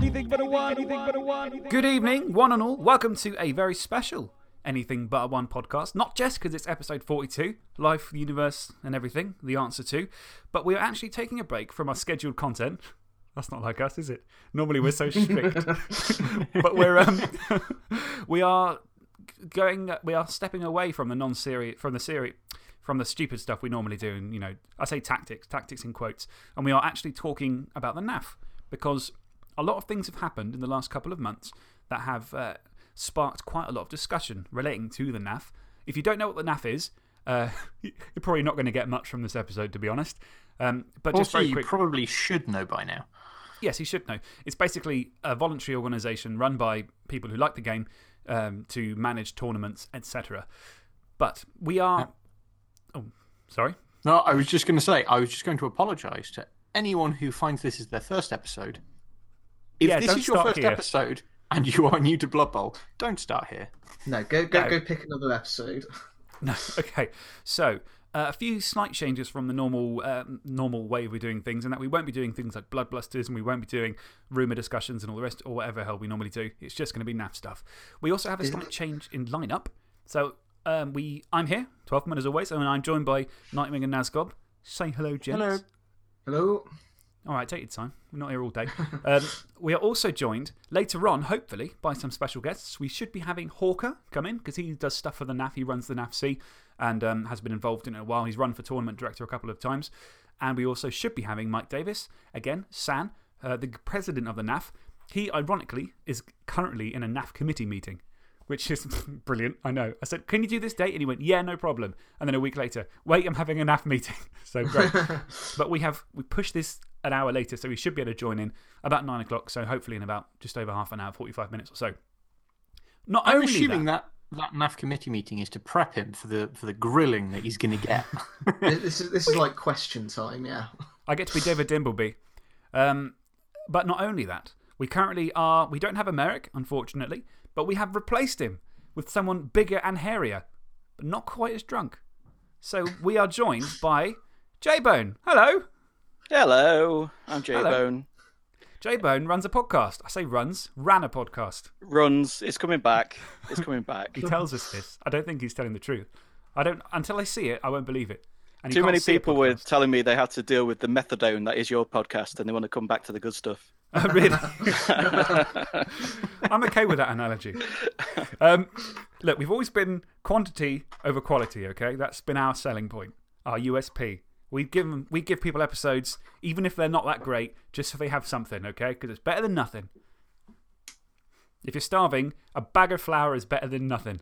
Anything but a one. Anything but a one. Good evening, one and all. Welcome to a very special Anything But a One podcast. Not just because it's episode 42, life, the universe, and everything, the answer to, but we're actually taking a break from our scheduled content. That's not like us, is it? Normally we're so strict. but we're, um, we are going, we are stepping away from the non series, from the series, from the stupid stuff we normally do. And, you know, I say tactics, tactics in quotes. And we are actually talking about the NAF because a lot of things have happened in the last couple of months that have uh, sparked quite a lot of discussion relating to the NAF. If you don't know what the NAF is, uh, you're probably not going to get much from this episode, to be honest. Um, but just also, very you probably should know by now. Yes, you should know. It's basically a voluntary organisation run by people who like the game um, to manage tournaments, etc. But we are. Oh, sorry. No, I was just going to say, I was just going to apologise to anyone who finds this is their first episode. If Yeah, this is your start first here. episode and you are new to Blood Bowl, don't start here. No, go, go, No. go pick another episode. No. Okay. So, uh, a few slight changes from the normal, uh, normal way we're doing things, and that we won't be doing things like blood blusters and we won't be doing rumour discussions and all the rest, or whatever hell we normally do. It's just going to be NAF stuff. We also have a slight change in lineup. So, um, we, I'm here, 12th man as always, and I'm joined by Nightwing and Nazgob. Say hello, gents. Hello. Hello? All right, take your time. We're not here all day. um, we are also joined later on, hopefully, by some special guests. We should be having Hawker come in because he does stuff for the NAF. He runs the NAFC and um, has been involved in it a while. He's run for tournament director a couple of times. And we also should be having Mike Davis, again, San, uh, the president of the NAF. He, ironically, is currently in a NAF committee meeting, which is brilliant. I know. I said, Can you do this date? And he went, Yeah, no problem. And then a week later, Wait, I'm having a NAF meeting. so great. but we have we pushed this an hour later, so we should be able to join in about nine o'clock. So hopefully in about just over half an hour, 45 minutes or so. Not I'm only assuming that, that, that NAF committee meeting is to prep him for the, for the grilling that he's going to get. this, is, this is like question time, yeah. I get to be David Dimbleby. Um, but not only that, we currently are, we don't have a Merrick, unfortunately, but we have replaced him with someone bigger and hairier, but not quite as drunk. So we are joined by J Bone. Hello. Hello, I'm J Bone. J Bone runs a podcast. I say runs, ran a podcast. Runs, it's coming back. It's coming back. He tells us this. I don't think he's telling the truth. I don't, until I see it, I won't believe it. And Too many people were telling me they had to deal with the methadone that is your podcast and they want to come back to the good stuff. Oh, really? I'm okay with that analogy. Um, look, we've always been quantity over quality, okay? That's been our selling point, our USP. We give, we give people episodes, even if they're not that great, just so they have something, okay? Because it's better than nothing. If you're starving, a bag of flour is better than nothing.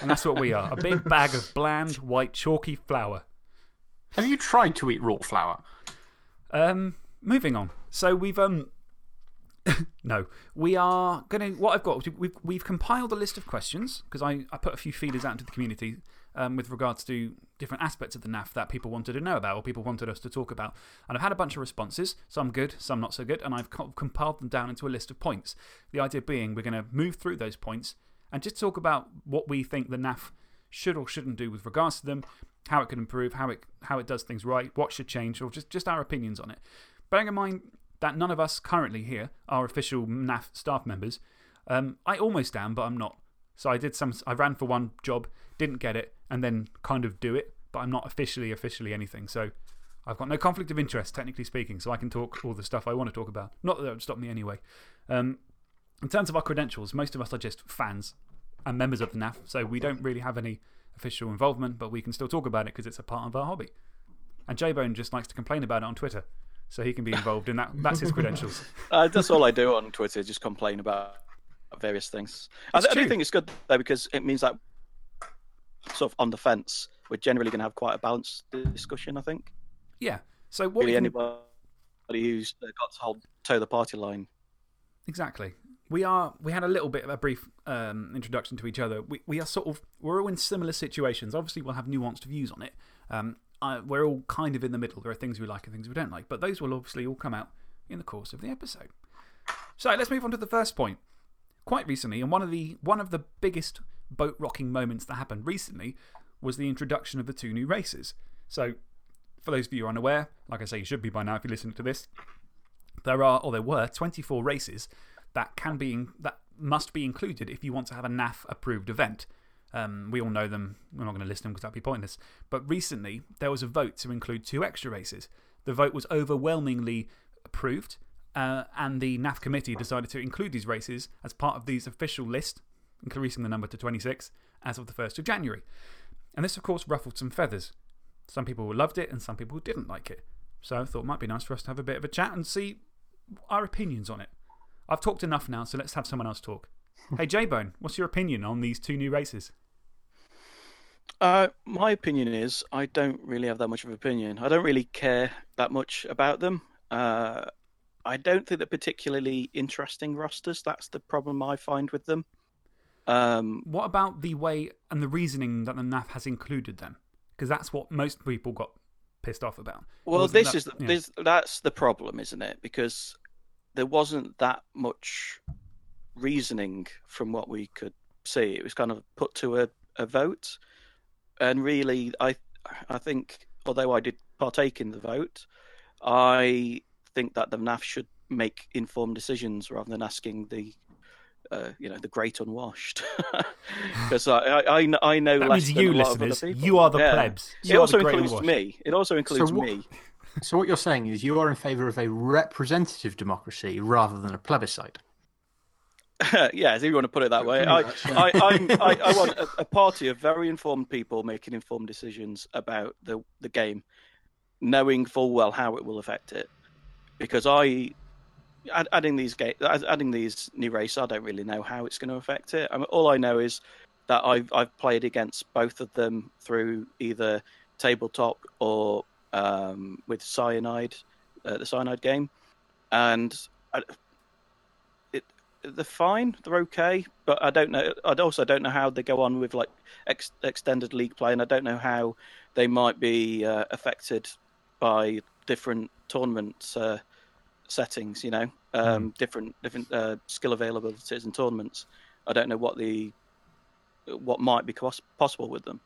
And that's what we are a big bag of bland, white, chalky flour. Have you tried to eat raw flour? Um, moving on. So we've um, no, we are going to. What I've got, we've, we've compiled a list of questions because I, I put a few feeders out into the community um, with regards to different aspects of the NAF that people wanted to know about or people wanted us to talk about. And I've had a bunch of responses, some good, some not so good, and I've co- compiled them down into a list of points. The idea being we're going to move through those points and just talk about what we think the NAF should or shouldn't do with regards to them, how it can improve, how it, how it does things right, what should change, or just, just our opinions on it. Bearing in mind that none of us currently here are official NAF staff members, um, I almost am, but I'm not. So I did some, I ran for one job, didn't get it, and then kind of do it, but I'm not officially, officially anything. So I've got no conflict of interest, technically speaking, so I can talk all the stuff I want to talk about. Not that that would stop me anyway. Um, in terms of our credentials, most of us are just fans and members of the NAF, so we don't really have any official involvement, but we can still talk about it because it's a part of our hobby. And J Bone just likes to complain about it on Twitter, so he can be involved in that. That's his credentials. Uh, that's all I do on Twitter, just complain about various things. I, It's I do think it's good, though, because it means that, sort of on the fence, we're generally going to have quite a balanced discussion, I think. Yeah. So what Really, we can- anybody who's got to hold toe the party line. Exactly. We, are, we had a little bit of a brief um, introduction to each other. We, we are sort of, we're all in similar situations. Obviously, we'll have nuanced views on it. Um, I, we're all kind of in the middle. There are things we like and things we don't like, but those will obviously all come out in the course of the episode. So let's move on to the first point. Quite recently, and one of the, one of the biggest boat rocking moments that happened recently was the introduction of the two new races. So, for those of you unaware, like I say, you should be by now if you're listening to this. there are, or there were, 24 races that, can be in, that must be included if you want to have a NAF approved event. Um, we all know them. We're not going to list them because that'd be pointless. But recently, there was a vote to include two extra races. The vote was overwhelmingly approved, uh, and the NAF committee decided to include these races as part of these official list, increasing the number to 26 as of the 1st of January. And this, of course, ruffled some feathers. Some people loved it and some people didn't like it. So I thought it might be nice for us to have a bit of a chat and see our opinions on it. I've talked enough now, so let's have someone else talk. hey, J Bone, what's your opinion on these two new races? Uh, my opinion is I don't really have that much of an opinion. I don't really care that much about them. Uh, I don't think they're particularly interesting rosters. That's the problem I find with them. Um, what about the way and the reasoning that the NAF has included them? Because that's what most people got pissed off about. Well, this that- is the, yeah. this, that's the problem, isn't it? Because there wasn't that much reasoning from what we could see. It was kind of put to a, a vote, and really, I I think although I did partake in the vote, I think that the NAF should make informed decisions rather than asking the. Uh, you know the great unwashed, because I, I I kn- know That less means than you, a lot of other listeners. You are the Yeah. plebs. It You are also includes unwashed. me. It also includes what- me. So what you're saying is you are in favour of a representative democracy rather than a plebiscite. yeah, if you want to put it that way. I. I, I'm, I, I want a, a party of very informed people making informed decisions about the, the game, knowing full well how it will affect it. Because I, add, adding these ga- adding these new races, I don't really know how it's going to affect it. I mean, all I know is that I've I've played against both of them through either tabletop or um, with cyanide, uh, the cyanide game, and I, it they're fine, they're okay, but I don't know. I also don't know how they go on with like ex- extended league play, and I don't know how they might be uh, affected by different tournament uh, settings. You know, um, different different uh, skill availabilities and tournaments. I don't know what the what might be possible with them.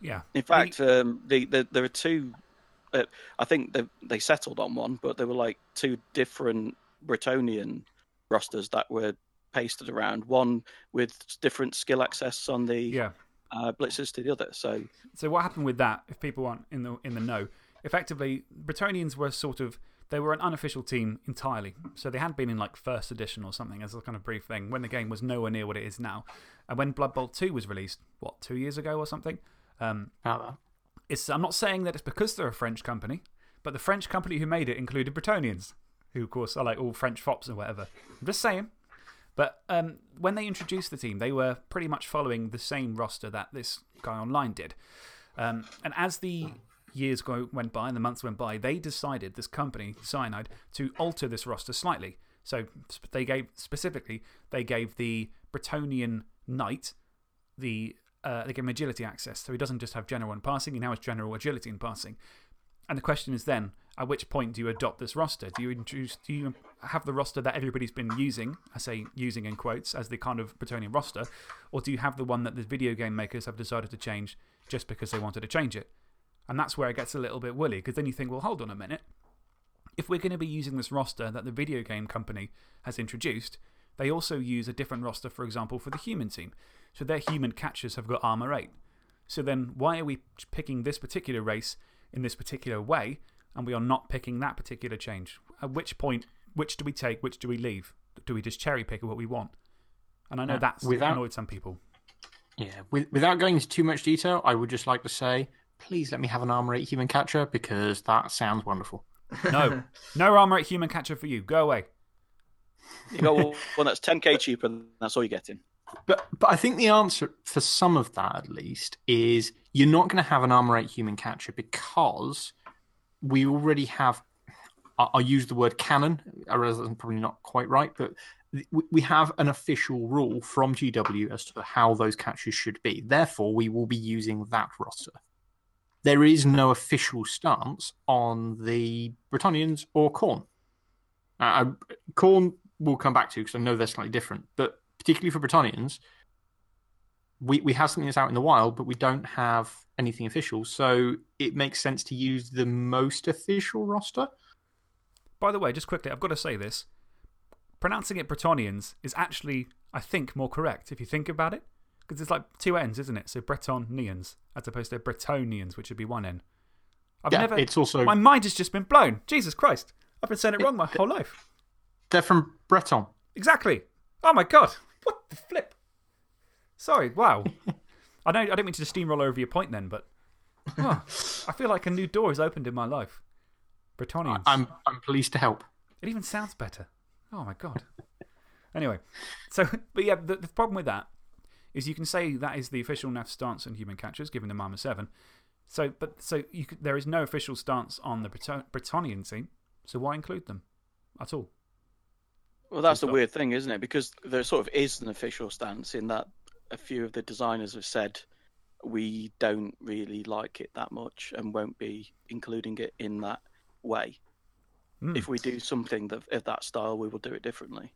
Yeah. In fact, um, the, the there are two. Uh, I think they they settled on one, but there were like two different Bretonian rosters that were pasted around. One with different skill access on the Yeah. uh, blitzers to the other. So So what happened with that? If people aren't in the in the know, effectively, Bretonians were sort of they were an unofficial team entirely. So they had been in like first edition or something as a kind of brief thing when the game was nowhere near what it is now. And when Blood Bowl two was released, what two years ago or something? Um, About it's, I'm not saying that it's because they're a French company, but the French company who made it included Bretonians, who, of course, are like all French fops or whatever. I'm just saying. But um, when they introduced the team, they were pretty much following the same roster that this guy online did. Um, and as the years go, went by and the months went by, they decided, this company, Cyanide, to alter this roster slightly. So they gave, specifically, they gave the Bretonian Knight the, uh, they gave him agility access. So he doesn't just have general and passing, he now has general agility and passing. And the question is then, at which point do you adopt this roster? Do you, introduce, do you have the roster that everybody's been using, I say using in quotes, as the kind of Bretonian roster, or do you have the one that the video game makers have decided to change just because they wanted to change it? And that's where it gets a little bit woolly, because then you think, well, hold on a minute. If we're going to be using this roster that the video game company has introduced, they also use a different roster, for example, for the human team. So their human catchers have got armor 8. So then, why are we picking this particular race in this particular way, and we are not picking that particular change? At which point, which do we take, which do we leave? Do we just cherry pick what we want? And I know Yeah, that's without- annoyed some people. Yeah, with, without going into too much detail, I would just like to say, please let me have an armor 8 human catcher because that sounds wonderful. No, no armor 8 human catcher for you. Go away. You got one that's 10k cheaper, and that's all you're getting. But, but I think the answer for some of that, at least, is you're not going to have an armor 8 human catcher because we already have. I- I'll use the word canon. I realize that's probably not quite right, but we- have an official rule from GW as to how those catches should be. Therefore, we will be using that roster. There is no official stance on the Bretonians or Khorne. Uh, Khorne we'll come back to because I know they're slightly different, but particularly for Bretonians, we, we have something that's out in the wild, but we don't have anything official. So it makes sense to use the most official roster. by the way, just quickly, I've got to say this. Pronouncing it Bretonians is actually, I think, more correct if you think about it. Because it's like two N's, isn't it? So Bretonians, as opposed to Bretonians, which would be one N. I've Yeah, never. it's also- My mind has just been blown. Jesus Christ. I've been saying it wrong my whole life. They're from Breton. Exactly. Oh my God. What the flip? Sorry. Wow. I, know, I don't mean to just steamroll over your point then, but oh, I feel like a new door has opened in my life. Bretonians. I'm, I'm pleased to help. It even sounds better. Oh my God. anyway, so, but yeah, the, the problem with that is you can say that is the official NAF stance on human catchers, given the Mama 7. So, but, so you could, there is no official stance on the Breton, Bretonian team, so why include them at all? Well, that's the got- weird thing, isn't it? Because there sort of is an official stance in that a few of the designers have said we don't really like it that much and won't be including it in that way. Hmm. If we do something that, of that style, we will do it differently.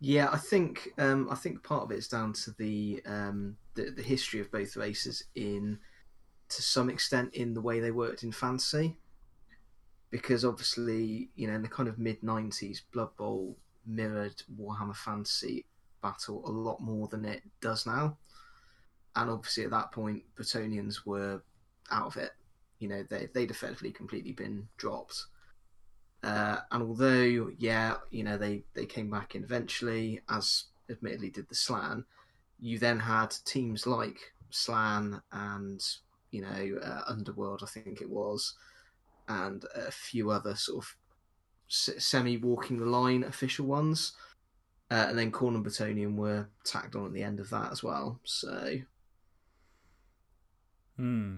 Yeah, I think um, I think part of it is down to the, um, the the history of both races in to some extent in the way they worked in fantasy, because obviously you know in the kind of mid '90s, Blood Bowl mirrored Warhammer Fantasy Battle a lot more than it does now, and obviously at that point, Bretonians were out of it. You know they they'd effectively completely been dropped. Uh, and although, yeah, you know, they, they came back in eventually, as admittedly did the Slann, you then had teams like Slann and, you know, uh, Underworld, I think it was, and a few other sort of semi walking the line official ones. Uh, and then Khorne and Bretonian were tacked on at the end of that as well. So, Hmm.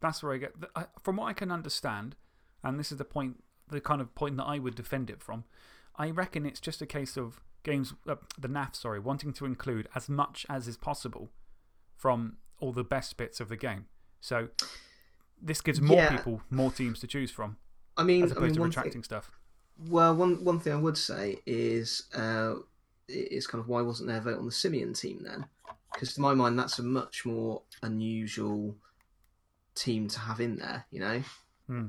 That's where I get. I- From what I can understand, and this is the point, the kind of point that I would defend it from, I reckon it's just a case of games, uh, the NAF, sorry, wanting to include as much as is possible from all the best bits of the game. So this gives more Yeah. people more teams to choose from, I mean, as I opposed mean, to retracting thing, stuff. Well, one one thing I would say is uh, is kind of why wasn't there a vote on the Simeon team then? Because to my mind, that's a much more unusual team to have in there. You know, Hmm.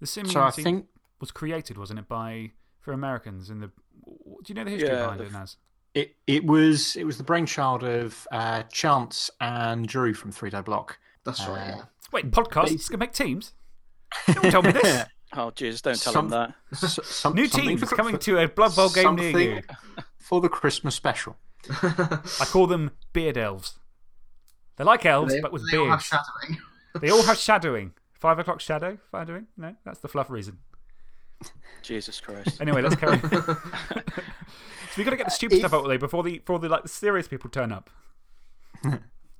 The Simeon So team think was created, wasn't it, by for Americans in the. Do you know the history Yeah, behind the- it, Naz? it, it, was, it was the brainchild of uh, Chance and Drew from Three Die Block. That's right. Uh, Yeah. Wait, podcasts can make teams? No one told me this. Oh, jeez, don't tell Some- him that. Some- New something teams for- coming for- to a Blood Bowl game near you. For the Christmas special. I call them beard elves. They're like elves, They- but with they all have shadowing. they all have shadowing. Five o'clock shadow? Shadowing? No, that's the fluff reason. Jesus Christ. Anyway, let's carry on. so we've got to get the stupid If- stuff out of the way before the, before the, like, the serious people turn up.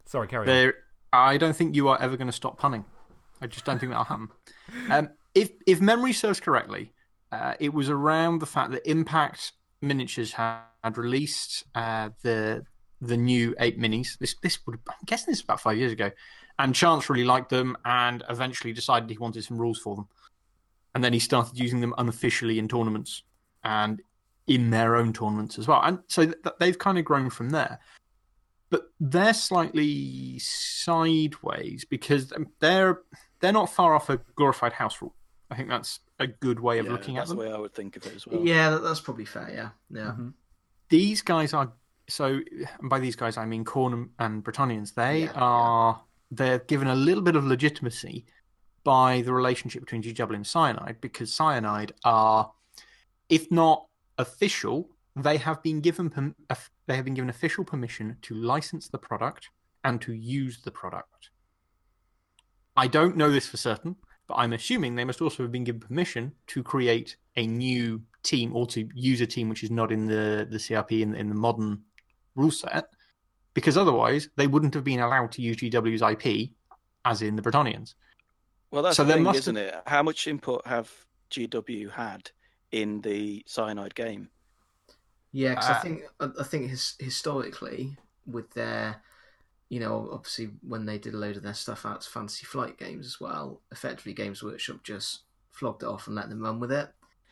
Sorry, carry on. I don't think you are ever going to stop punning. I just don't think that'll happen. Um, if, if memory serves correctly, uh, it was around the fact that Impact Miniatures had, had released uh, the the new eight minis. This this would I'm guessing this is about five years ago, and Chance really liked them and eventually decided he wanted some rules for them, and then he started using them unofficially in tournaments and in their own tournaments as well, and so th- they've kind of grown from there but they're slightly sideways because they're they're not far off a glorified house rule. I think that's a good way of Yeah, looking at them. that's the way I would think of it as well. yeah, that, that's probably fair. Yeah, yeah. Mhm. These guys are so. And by these guys, I mean Khorne and Bretonians. They Yeah, are they're given a little bit of legitimacy by the relationship between GW and Cyanide because Cyanide are, if not official, they have been given perm- they have been given official permission to license the product and to use the product. I don't know this for certain, but I'm assuming they must also have been given permission to create a new team or to use a team which is not in the, the CRP in, in the modern rule set, because otherwise they wouldn't have been allowed to use GW's IP, as in the Bretonians. Well, that's So the thing, isn't it? How much input have GW had in the Cyanide game? Yeah, because Uh, I think I think his, historically with their, you know, obviously when they did a load of their stuff out to Fantasy Flight games as well, effectively Games Workshop just flogged it off and let them run with it.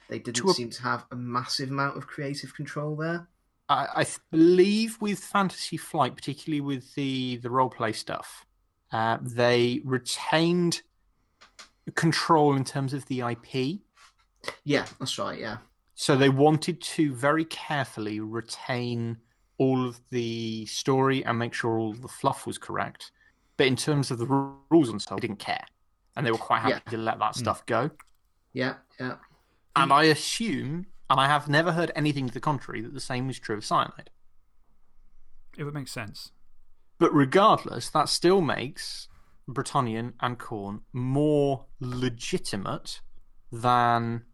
They didn't To a- seem to have a massive amount of creative control there. I, I believe with Fantasy Flight, particularly with the the role play stuff, uh, they retained control in terms of the IP, Yeah, that's right. Yeah. So they wanted to very carefully retain all of the story and make sure all the fluff was correct. But in terms of the rules and stuff, they didn't care. And they were quite happy Yeah. to let that hmm. stuff go. Yeah. Yeah. And I assume, and I have never heard anything to the contrary, that the same is true of cyanide. It would make sense. But regardless, that still makes Bretonnian and Khorne more legitimate than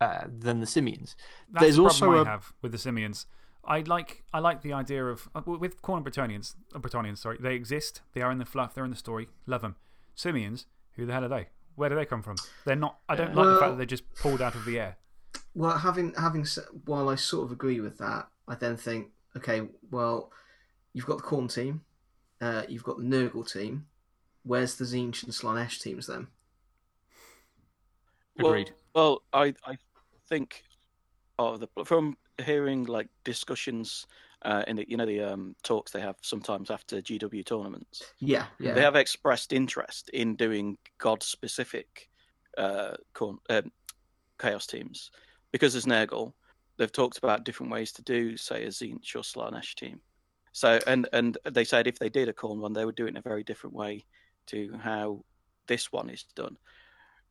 uh, than the Simians. That's There's the also problem a I have with the Simians. I like, I like the idea of. uh, With Khorne and Bretonians, uh, Bretonians, sorry, they exist. They are in the fluff, they're in the story. Love them. Simians, who the hell are they? Where do they come from? They're not. I don't like the fact that they're just pulled out of the air. Well, having having while I sort of agree with that, I then think, okay, well, you've got the Khorne team, uh, you've got the Nurgle team. Where's the Tzeentch and Slaanesh teams then? Agreed. Well, I I think of the from hearing like discussions uh, in the you know the um, talks they have sometimes after GW tournaments. Yeah, yeah, They have expressed interest in doing God specific uh, Khorne, um, chaos teams because there's Nurgle. They've talked about different ways to do, say, a Tzeentch or Slaanesh team. So, and and they said if they did a Khorne one, they would do it in a very different way to how this one is done.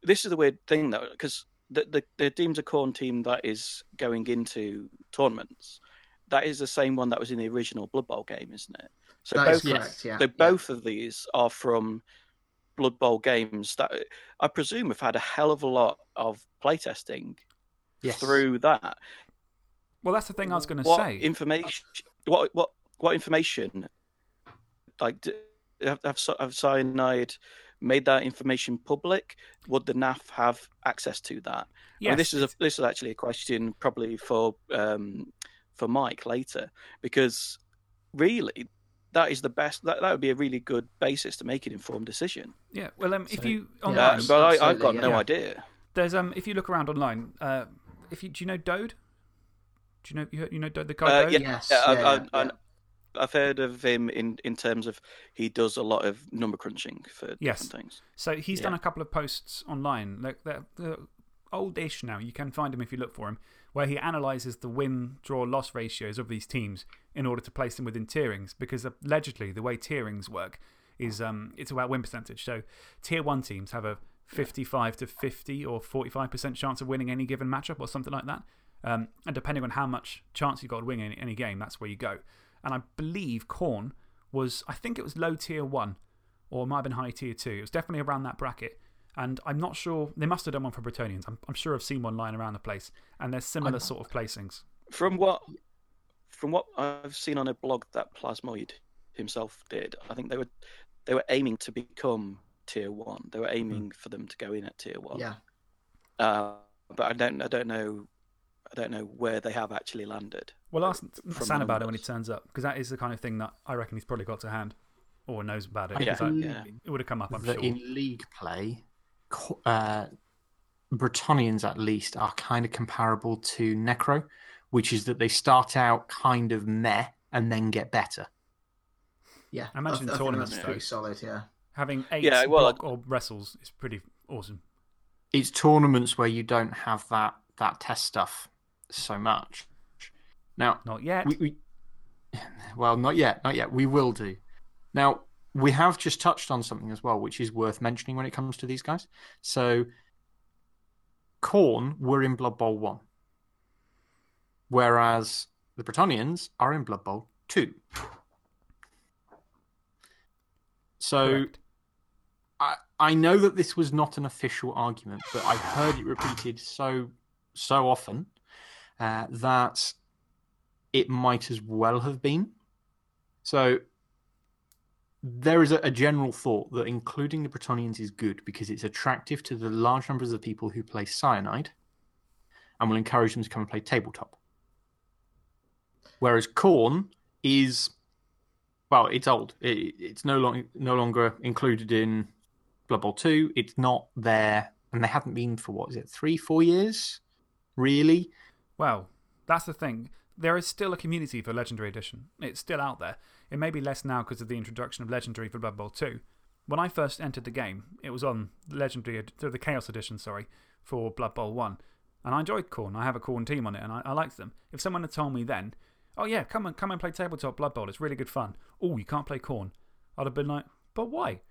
This is the weird thing, though, because the, the the deems a Khorne team that is going into tournaments, that is the same one that was in the original Blood Bowl game, isn't it? So that is both yes. correct. Yeah, so yeah. both of these are from Blood Bowl games that I presume have had a hell of a lot of playtesting Yes. through that. Well, that's the thing I was going to say. information? What what what information? Like, d- have have, have cyanide made that information public? Would the NAF have access to that? I yes. mean, this is a, this is actually a question probably for um, for Mike later because really that is the best. That, that would be a really good basis to make an informed decision. yeah. Well, um, if So- you. Yeah, Online, Uh, but I, I've absolutely, got no idea. there's, um, if you look around online, uh, if you, do you know Dode? Do you know, you, you know Dode, the guy Uh, Dode? yeah, Yes, yeah, I- yeah, I- yeah, I- yeah. I've heard of him in, in terms of he does a lot of number crunching for Yes. different things. So he's done a couple of posts online. Like they're, they're oldish now. You can find him if you look for him, where he analyzes the win, draw, loss ratios of these teams in order to place them within tierings. Because allegedly, the way tierings work is um, it's about win percentage. So tier one teams have a 55 to 50 or 45% chance of winning any given matchup or something like that. Um, and depending on how much chance you've got to win any, any game, that's where you go. And I believe Khorne was, I think it was low tier one or it might have been high tier two. It was definitely around that bracket. And I'm not sure, they must have done one for Bretonians. I'm, I'm sure I've seen one lying around the place. And they're similar sort of placings. From what from what I've seen on a blog that Plasmoid himself did, I think they were they were aiming to become tier one. They were aiming for them to go in at tier one. yeah. Uh, but I don't I don't know I don't know where they have actually landed. Well, ask From San about it when he turns up, because that is the kind of thing that I reckon he's probably got to hand or knows about it. I because I- yeah. It would have come up, I'm that sure. in league play, co- uh, Bretonians at least are kind of comparable to Necro, which is that they start out kind of meh and then get better. Yeah, I imagine I, I tournaments, think that's though. pretty solid. Yeah, Having eight Yeah, well, block or wrestles is pretty awesome. It's tournaments where you don't have that, that test stuff so much. Now, Not yet. we, we well not yet not yet we will do now we have just touched on something as well which is worth mentioning when it comes to these guys so Khorne were in blood bowl 1 whereas the bretonians are in blood bowl 2 so Correct. I, I know that this was not an official argument, but I've heard it repeated so so often uh, that it might as well have been. So there is a, a general thought that including the Bretonians is good because it's attractive to the large numbers of people who play Cyanide and will encourage them to come and play tabletop. Whereas Khorne is well, it's old. It, it's no longer no longer included in Blood Bowl two. It's not there, and they haven't been for what is it, three, four years, really? Well, that's the thing. There is still a community for Legendary Edition. It's still out there. It may be less now because of the introduction of Legendary for Blood Bowl 2, when I first entered the game, it was on the Legendary, the Chaos Edition, sorry, for Blood Bowl 1. And I enjoyed Khorne. I have a Khorne team on it and I, I liked them. If someone had told me then, oh yeah, come and, come and play Tabletop Blood Bowl, it's really good fun. Oh, you can't play Khorne. I'd have been like, but why?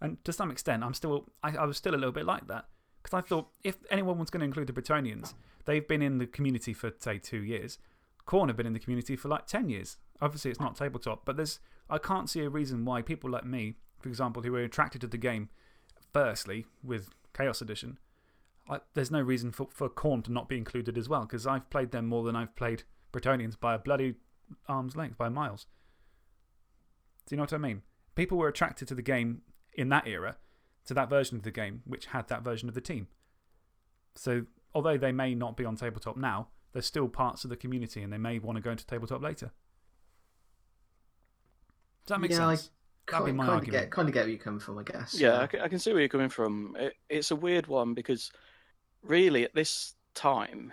And to some extent, I'm still, I, I was still a little bit like that. Because I thought if anyone was going to include the Bretonians, they've been in the community for, say, two years. Khorne have been in the community for like 10 years. Obviously, it's not tabletop, but there's, I can't see a reason why people like me, for example, who were attracted to the game firstly with Chaos Edition, I, there's no reason for, for Khorne to not be included as well, because I've played them more than I've played Bretonians by a bloody arm's length, by miles. Do you know what I mean? People were attracted to the game in that era, to that version of the game, which had that version of the team. So, although they may not be on tabletop now, they're still parts of the community and they may want to go into tabletop later. Does that make Yeah, I sense? That'd be kind, my kind of argument. get kind of get where you're coming from, I guess. Yeah, I can, I can see where you're coming from. It, it's a weird one because, really, at this time,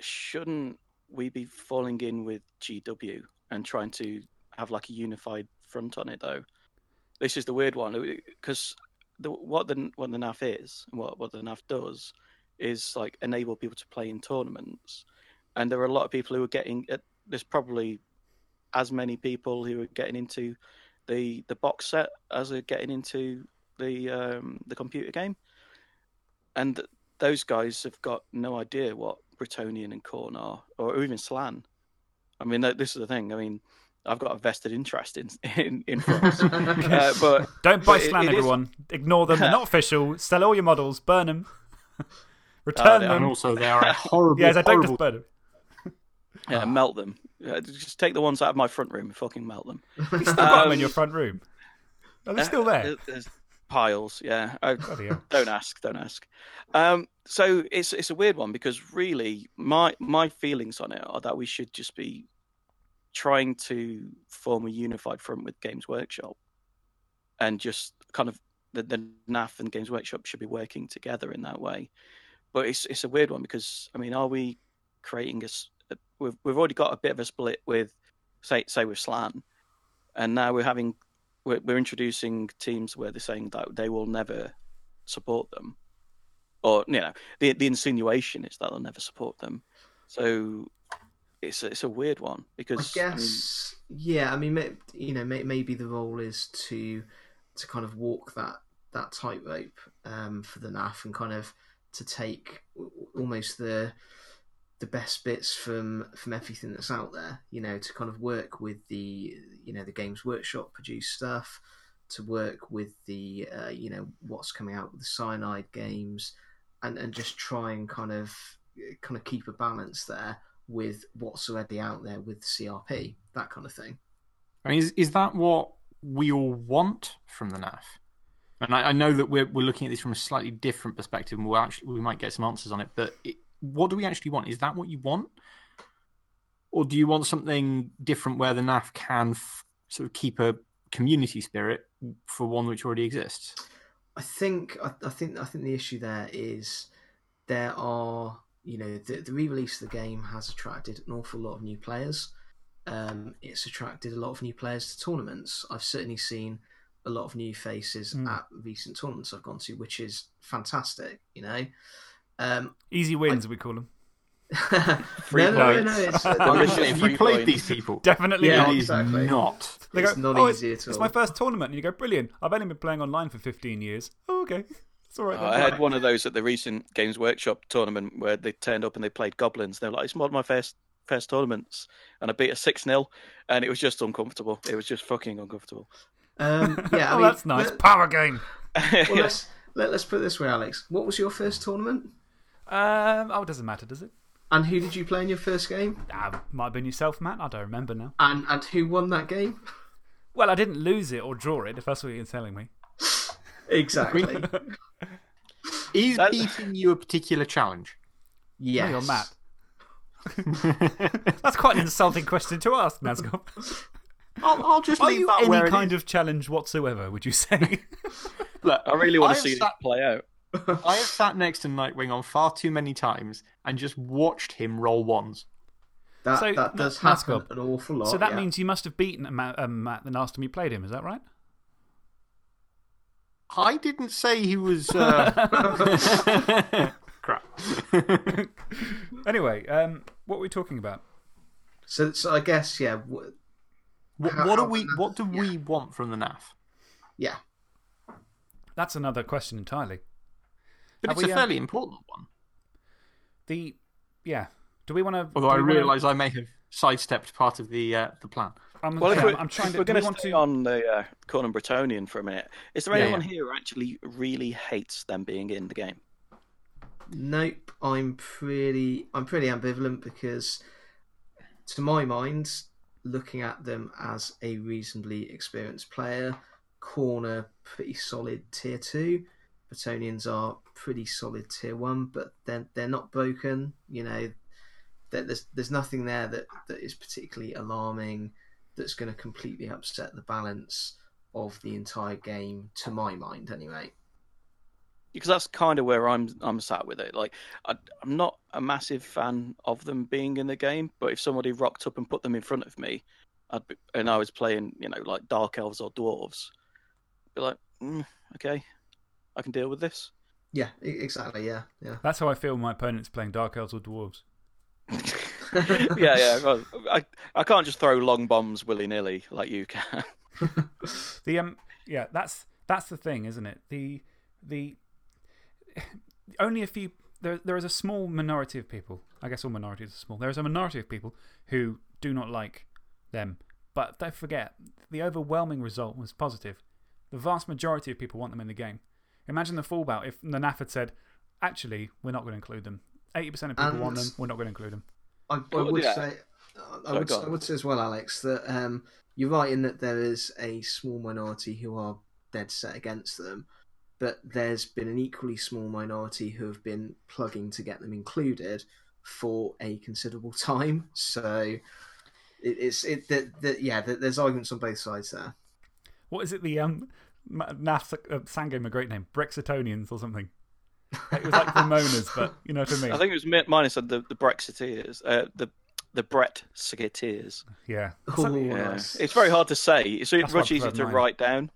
shouldn't we be falling in with GW and trying to have like a unified front on it, though? This is the weird one uh, because the, what the what the NAF is, and what what the NAF does, is like enable people to play in tournaments, and there are a lot of people who are getting. uh, There's probably as many people who are getting into the the box set as are getting into the um, the computer game, and those guys have got no idea what Bretonian and Khorne are, or even Slann. I mean, this is the thing. I mean, I've got a vested interest in in, in France, uh, but Don't buy but it- Slann, it is- everyone. Ignore them. They're not official. Sell all your models. Burn them. Return Oh, yeah. them. And also, they are a horrible, yes, I don't horrible just burn them. Yeah, melt them. Uh, just take the ones out of my front room and fucking melt them. You still got them in Um, your front room. Are they still Uh, there? There's piles, yeah. I, don't ask, don't ask. Um, so it's it's a weird one because really my my feelings on it are that we should just be trying to form a unified front with Games Workshop, and just kind of the, the NAF and Games Workshop should be working together in that way. But it's it's a weird one because I mean, are we creating a? We've we've already got a bit of a split with, say say with Slann, and now we're having we're, we're introducing teams where they're saying that they will never support them, or you know, the the insinuation is that they'll never support them. So it's a, it's a weird one I because I mean, guess, yeah. I mean, you know, may, maybe the role is to to kind of walk that that tightrope um, for the NAF and kind of to take almost the the best bits from from everything that's out there. You know, to kind of work with the you know the Games Workshop produced stuff, to work with the uh, you know what's coming out with the Cyanide games, and and just try and kind of kind of keep a balance there with what's already out there with CRP, that kind of thing. I mean, is, is that what we all want from the NAF? And I, I know that we're, we're looking at this from a slightly different perspective, and we'll actually, we might get some answers on it. But it, what do we actually want? Is that what you want? Or do you want something different where the NAF can f- sort of keep a community spirit for one which already exists? I think I, I think I think the issue there is there are you know the, the re-release of the game has attracted an awful lot of new players. Um, it's attracted a lot of new players to tournaments. I've certainly seen a lot of new faces Mm. at recent tournaments I've gone to, which is fantastic. You know, um, Easy wins, we call them. Free no, no, no, points. no, it's, The I was mission gonna say, is have free you played coin. these people? Definitely Yeah, not. It is exactly. not. They it's not oh, easy it's, at all. It's my first tournament. And you go, brilliant. I've only been playing online for 15 years. Oh, okay. It's all right. Oh, then. I had one of those at the recent Games Workshop tournament where they turned up and they played goblins. They were like, "It's one of my first first tournaments," and I beat a six 0 and it was just uncomfortable. It was just fucking uncomfortable. um, yeah, I oh, mean, that's nice. let- Power game. well, let's let, let's put it this way, Alex. What was your first tournament, Um, oh, it doesn't matter, does it? and who did you play in your first game, Ah, might have been yourself, Matt. I don't remember now. and and who won that game? Well, I didn't lose it or draw it, if that's what you're telling me. Exactly. Is That- beating you a particular challenge? yes. No, you're Matt. That's quite an insulting question to ask, Nazgul. I'll, I'll just Are leave you that any where kind is. of challenge whatsoever, would you say? Look, I really want to have see this sat- play out. I have sat next to Nightwing on far too many times and just watched him roll ones. That, So, that does Ma- happen Mascot, an awful lot. so that yeah. means you must have beaten Matt, um, Matt the last time you played him, is that right? I didn't say he was. Uh... Crap. Anyway, um, what were we talking about? So, so I guess yeah, w- what, How- what do we? can What do yeah. we want from the NAF? yeah. That's another question entirely. But Have it's we, a uh, fairly important one. The. Yeah. Do we want to. Although I realise I may have sidestepped part of the uh, the plan. I'm, Well, if yeah, we're, I'm trying to. we're going we to want stay to. on the uh, Conan Bretonian for a minute, is there Yeah, anyone yeah. here who actually really hates them being in the game? Nope, I'm pretty I'm pretty ambivalent because to my mind, looking at them as a reasonably experienced player, corner pretty solid tier two. Bretonians are pretty solid tier one, but they're they're not broken. You know, there- there's there's nothing there that, that is particularly alarming that's going to completely upset the balance of the entire game, to my mind, anyway. Because that's kind of where I'm I'm sat with it. Like I, I'm not a massive fan of them being in the game, but if somebody rocked up and put them in front of me, I'd be, and I was playing, you know, like dark elves or dwarves, I'd be like, mm, okay, I can deal with this. Yeah, e- exactly. Yeah, yeah. That's how I feel when my opponent's playing Dark Elves or Dwarves. yeah, yeah. well, I I can't just throw long bombs willy nilly like you can. The um yeah, that's that's the thing, isn't it? The the only a few there there is a small minority of people. I guess all minorities are small. There is a minority of people who do not like them, but don't forget the overwhelming result was positive. The vast majority of people want them in the game. Imagine the fallout if the NAF had said, "Actually, we're not going to include them." Eighty percent of people want them. We're not going to include them. I, I would yeah. say, I Sorry, would. I would say as well, Alex, that um, you're right in that there is a small minority who are dead set against them, but there's been an equally small minority who have been plugging to get them included for a considerable time. So it's it that that yeah, there's arguments on both sides there. What is it? The um, Ma- NAF uh, Sang gave him a great name, Brexitonians or something. It was like Ramonas, but you know what I mean. I think it was minus the the Brexiteers, uh, the the Brett Skiteers. yeah. Oh, Something- Yeah. nice. It's very hard to say. It's That's much easier to mine. write down,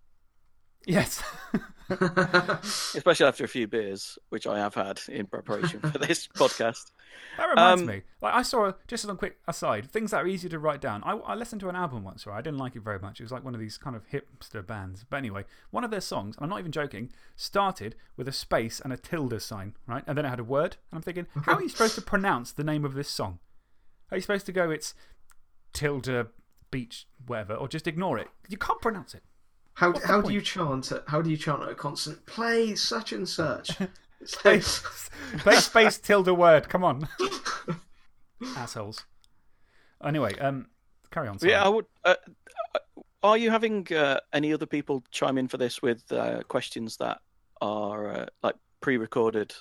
Yes. especially after a few beers, which I have had in preparation for this podcast. That reminds Um, me. Like I saw, just as a quick aside, things that are easy to write down. I, I listened to an album once, right? I didn't like it very much. It was like one of these kind of hipster bands. But anyway, one of their songs, and I'm not even joking, started with a space and a tilde sign, right? And then it had a word. And I'm thinking, how are you supposed to pronounce the name of this song? Are you supposed to go, it's tilde beach, whatever, or just ignore it? You can't pronounce it. How What's how do point? you chant? it- How do you chant at a constant? Play such and such. It's Play, play space tilde word. Come on. Assholes. Anyway, um, carry on. Yeah, I would. Uh, uh, are you having uh, any other people chime in for this with uh, questions that are uh, like pre-recorded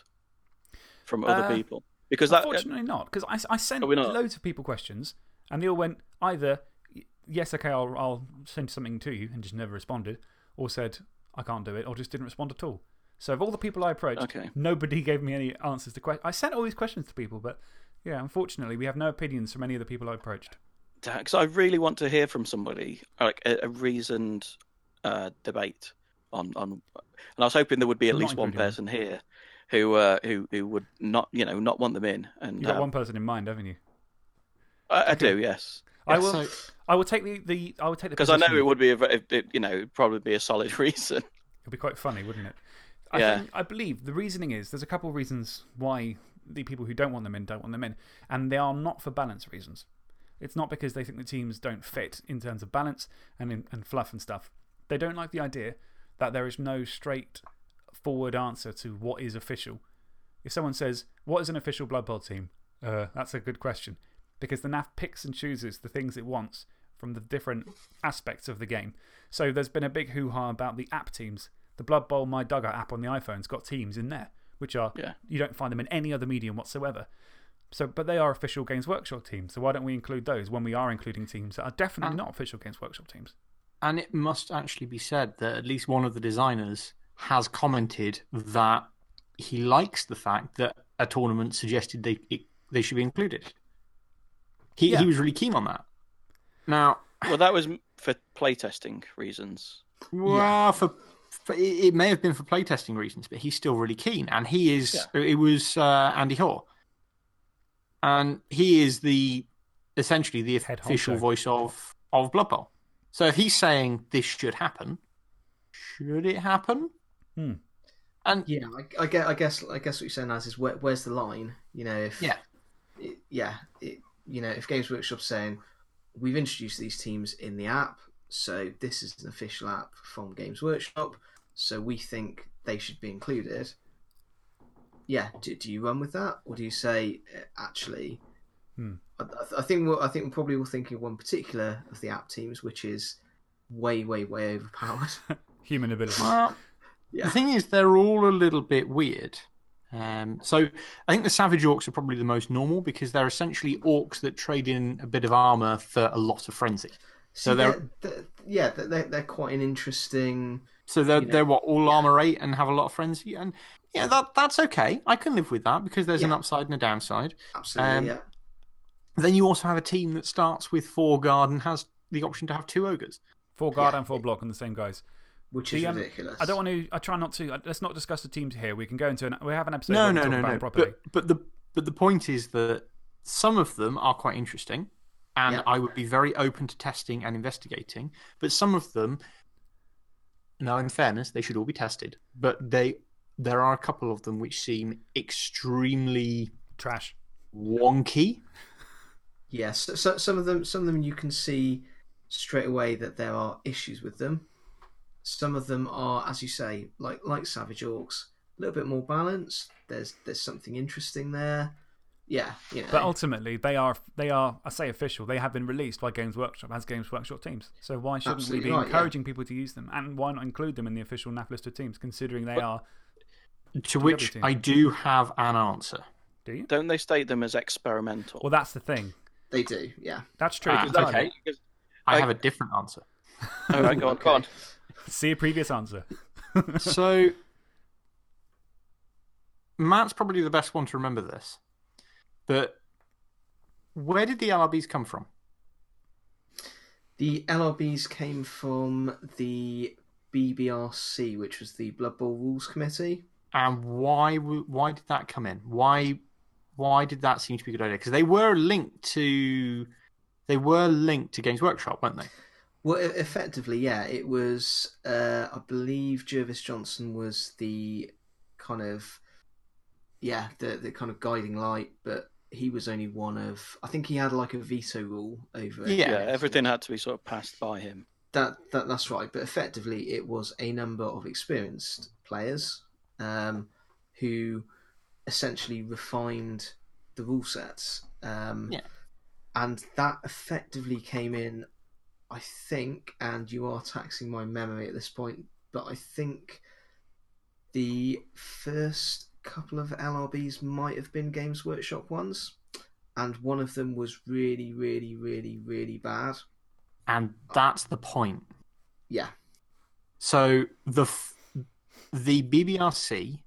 from other Uh, people? Because that Unfortunately, not. Because I, I sent Are we not? loads of people questions, and they all went either, "Y- yes, okay, I'll, I'll send something to you, and just never responded, or said, I can't do it, or just didn't respond at all. So, of all the people I approached, Okay. nobody gave me any answers to questions. I sent all these questions to people, but yeah, unfortunately, we have no opinions from any of the people I approached. because I really want to hear from somebody like a, a reasoned uh, debate on on, and I was hoping there would be at Not least one person here who uh, who who would not you know not want them in. And You've got um, one person in mind, haven't you? I, I do, yes, I will. so- I will take the, the I will take the because I know it would be a, it, you know it'd probably be a solid reason. It'd be quite funny, wouldn't it? I, Yeah. think, I believe the reasoning is there's a couple of reasons why the people who don't want them in don't want them in, and they are not for balance reasons. It's not because they think the teams don't fit in terms of balance and, in, and fluff and stuff. They don't like the idea that there is no straight forward answer to what is official. If someone says, What is an official Blood Bowl team? Uh, that's a good question. Because the NAF picks and chooses the things it wants from the different aspects of the game. So there's been a big hoo ha about the app teams. The Blood Bowl My Dugout app on the iPhone's got teams in there, which are, Yeah. you don't find them in any other medium whatsoever. So, but they are official Games Workshop teams. So why don't we include those when we are including teams that are definitely ah. not official Games Workshop teams? And it must actually be said that at least one of the designers has commented that he likes the fact that a tournament suggested they, it, they should be included. He, Yeah. he was really keen on that. Now, Well, that was for playtesting reasons. well, for it, it may have been for playtesting reasons, but he's still really keen, and he is. It was uh, Andy Hoare, and he is the essentially the Head official honcho. voice of of Blood Bowl. So if he's saying this should happen, should it happen? Hmm. And Yeah, I, I guess I guess I guess what you're saying as is where, where's the line? You know, if Yeah. it, yeah, it, you know, if Games Workshop's saying we've introduced these teams in the app, so this is an official app from Games Workshop, so we think they should be included. Yeah, do, do you run with that, or do you say uh, actually? Hmm. I, I- I think we're, I think we're probably all thinking of one particular of the app teams, which is way, way, way overpowered. Human ability. well, Yeah. the thing is, they're all a little bit weird. Um, so I think the Savage Orcs are probably the most normal because they're essentially orcs that trade in a bit of armor for a lot of frenzy. So See, they're- they're, they're- yeah, they're, they're, they're quite an interesting. So they're You know. they're what all armor eight and have a lot of frenzy, and yeah, that that's okay. I can live with that because there's an upside and a downside. Absolutely, Um, yeah. Then you also have a team that starts with four guard and has the option to have two ogres. Four guard Yeah. and four block on the same guys. Which is the, um, ridiculous. I don't want to. I try not to. uh, Let's not discuss the teams here. We can go into an. We have an episode. No, where we no, talk no, about no. properly. But but the but the point is that some of them are quite interesting, and Yeah. I would be very open to testing and investigating. But some of them, now in fairness, they should all be tested. But they there are a couple of them which seem extremely Trash. wonky. Yes, so, so, some of them, some of them you can see straight away that there are issues with them. Some of them are, as you say, like like Savage Orcs, a little bit more balanced. There's there's something interesting there. Yeah, you know. But ultimately, they are. They are. I say official. They have been released by Games Workshop as Games Workshop teams. So why shouldn't Absolutely we be right, yeah. encouraging people to use them? And why not include them in the official NAF list of teams, considering they are? To which team. I do have an answer. Do you? Don't they state them as experimental? Well, that's the thing. they do. Yeah. That's true. Ah, okay. I have a different answer. All right, go on, go on. See a previous answer. so Matt's probably the best one to remember this. But where did the LRBs come from? The LRBs came from the BBRC, which was the Blood Bowl Rules Committee. And why why did that come in? Why why did that seem to be a good idea? Because they were linked to they were linked to Games Workshop, weren't they? Well, effectively, yeah. It was, uh, I believe Jervis Johnson was the kind of, yeah, the the kind of guiding light, but he was only one of. I think he had like a veto rule over. Yeah. Yeah, everything had to be sort of passed by him. That that that's right. But effectively, it was a number of experienced players um, who essentially refined the rule sets. Um, Yeah. And that effectively came in, I think, and you are taxing my memory at this point, but I think the first couple of LRBs might have been Games Workshop ones, and one of them was really, really, really, really bad. And that's the point. Yeah. So the f- the BBRC,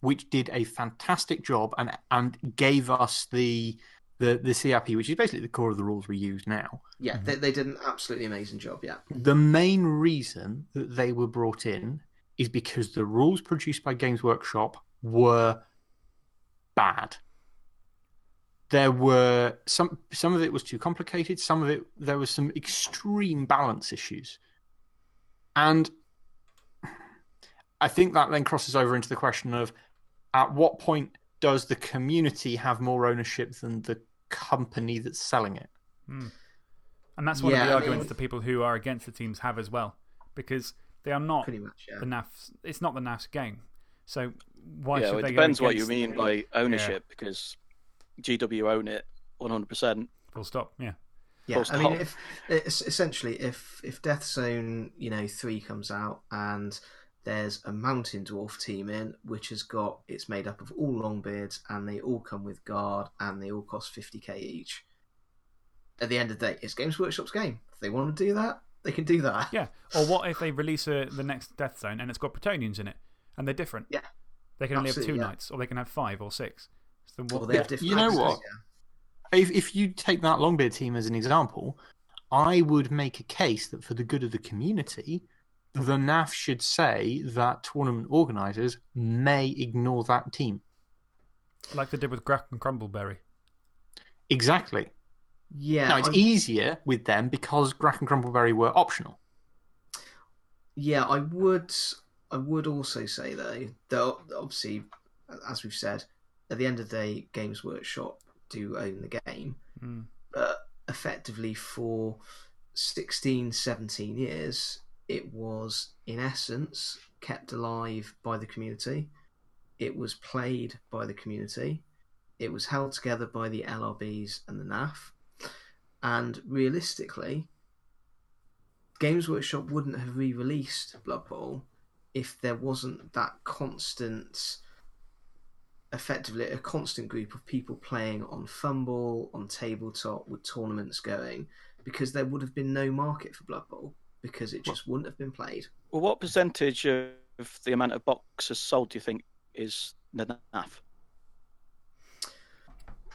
which did a fantastic job and and gave us the the the CRP, which is basically the core of the rules we use now. Yeah, mm-hmm. they, they did an absolutely amazing job. Yeah, The main reason that they were brought in is because the rules produced by Games Workshop were bad. There were some some of it was too complicated, some of it there was some extreme balance issues. And I think that then crosses over into the question of at what point does the community have more ownership than the company that's selling it? Hmm. And that's one of Yeah, the I arguments mean- that people who are against the teams have as well, because they are not pretty much. Yeah. the NAF's. It's not the NAF's game. So why yeah, should well, it depends go what you mean by ownership because GW own it 100%. Full stop. Yeah. Yeah, I mean, if it's essentially if if Death Zone, you know, three comes out and there's a Mountain Dwarf team in which has got it's made up of all Longbeards and they all come with guard and they all cost 50k each. At the end of the day, it's Games Workshop's game. If they want to do that, they can do that. Yeah. Or what if they release a, the next Death Zone and it's got Bretonnians in it and they're different? Yeah. They can only have two yeah. knights, or they can have five or six. So what, Or they have different. You know what? yeah. If if you take that Longbeard team as an example, I would make a case that for the good of the community, the NAF should say that tournament organisers may ignore that team. Like they did with Grak and Crumbleberry. Exactly. Yeah, Now, it's I- easier with them because Grak and Crumbleberry were optional. Yeah, I would. I would also say though, that obviously, as we've said, at the end of the day, Games Workshop do own the game, Mm. but effectively for 16, 17 years, it was in essence kept alive by the community. It was played by the community. It was held together by the LRBs and the NAF. And realistically, Games Workshop wouldn't have re released Blood Bowl if there wasn't that constant, effectively, a constant group of people playing on FUMBBL, on tabletop, with tournaments going, because there would have been no market for Blood Bowl because it just wouldn't have been played. Well, what percentage of the amount of boxes sold do you think is the NAF?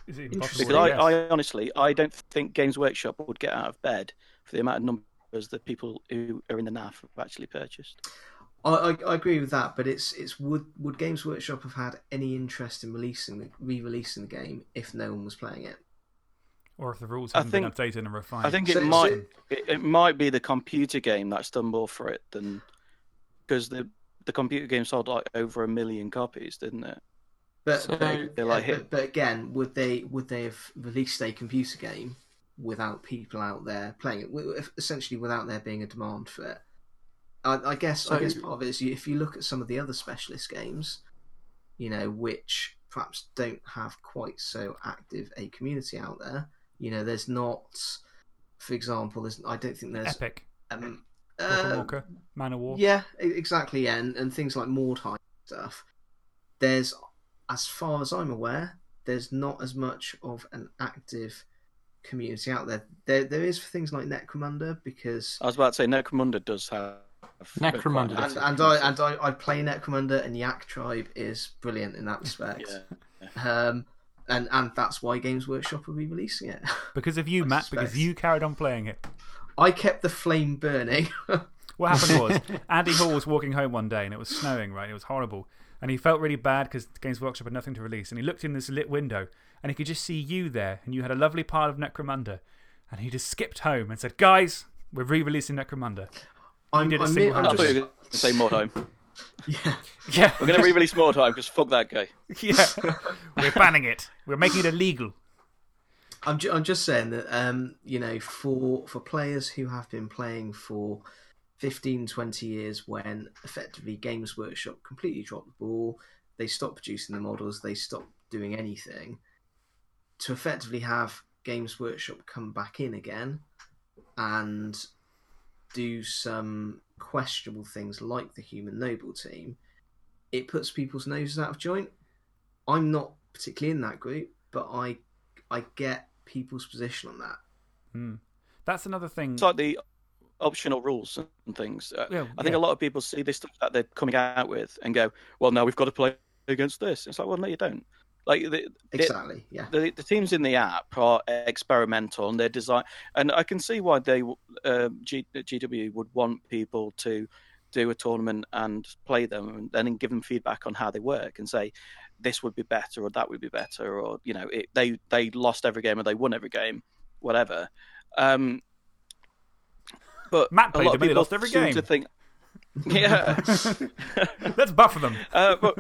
Is it Interesting. Because I, I honestly, I don't think Games Workshop would get out of bed for the amount of numbers that people who are in the NAF have actually purchased. I, I, I agree with that, but it's it's would would Games Workshop have had any interest in releasing re-releasing the game if no one was playing it? Or if the rules haven't been updated and refined. I think it so- might it, it might be the computer game that's done more for it than because the the computer game sold like over a million copies, didn't it? But So- but, They're like yeah, hit- but, but again, would they would they have released a computer game without people out there playing it? Wi- Essentially, without there being a demand for it. I, I guess I guess part of it is if you look at some of the other specialist games, you know, which perhaps don't have quite so active a community out there. You know, there's not, for example, there's I don't think there's Epic. um, uh, Walker. Man of War. yeah, exactly. Yeah, and, and things like Mordheim stuff. There's, as far as I'm aware, there's not as much of an active community out there. There, there is for things like Necromunda because, I was about to say Necromunda does have Necromunda and, and I and I, I play Necromunda, and Yak Tribe is brilliant in that respect. Yeah. Um, and and that's why Games Workshop will be releasing it. Because of you, I Matt, because you carried on playing it. I kept the flame burning. What happened was, Andy Hall was walking home one day and it was snowing, right? It was horrible. And he felt really bad because Games Workshop had nothing to release. And he looked in this lit window and he could just see you there. And you had a lovely pile of Necromunda. And he just skipped home and said, Guys, we're re releasing Necromunda. I'm, did a I'm, single I'm I thought you were going to say Mordheim. Yeah. Yeah. We're going to re-release Mordheim because fuck that guy. yeah. We're banning it. We're making it illegal. I'm, ju- I'm just saying that um, you know for for players who have been playing for 15 20 years when effectively Games Workshop completely dropped the ball they stopped producing the models they stopped doing anything to effectively have Games Workshop come back in again and do some questionable things like the Human Noble team it puts people's noses out of joint I'm not particularly in that group but I I get people's position on that Hmm. That's another thing. It's like the optional rules and things. Uh, Yeah, I think yeah. a lot of people see this stuff that they're coming out with and go, "Well, now we've got to play against this." It's like, well, no, you don't. Like the, the, exactly yeah the, the teams in the app are experimental and they're designed, and I can see why they uh, G, GW would want people to do a tournament and play them, and then give them feedback on how they work and say this would be better or that would be better, or you know, it, they they lost every game or they won every game, whatever. Um, but Matt a played lot them of and people lost every seem game. to think, yeah. Let's buffer them. Uh, but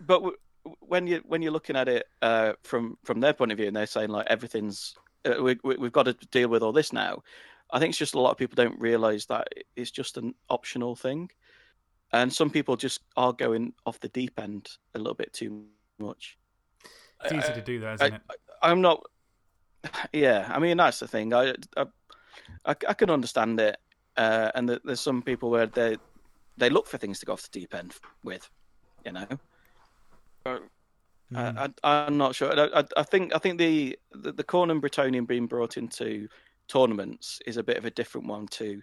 but w- when you when you're looking at it uh, from from their point of view, and they're saying like everything's uh, we, we, we've got to deal with all this now. I think it's just a lot of people don't realise that it's just an optional thing, and some people just are going off the deep end a little bit too much. It's easy I- to do that, isn't I- it? I'm not. Yeah, I mean that's the thing. I I, I, I can understand it, uh, and that there's some people where they they look for things to go off the deep end with, you know. Mm. I, I'm not sure. I, I, think I think the the, the Khorne and Bretonnian being brought into tournaments is a bit of a different one to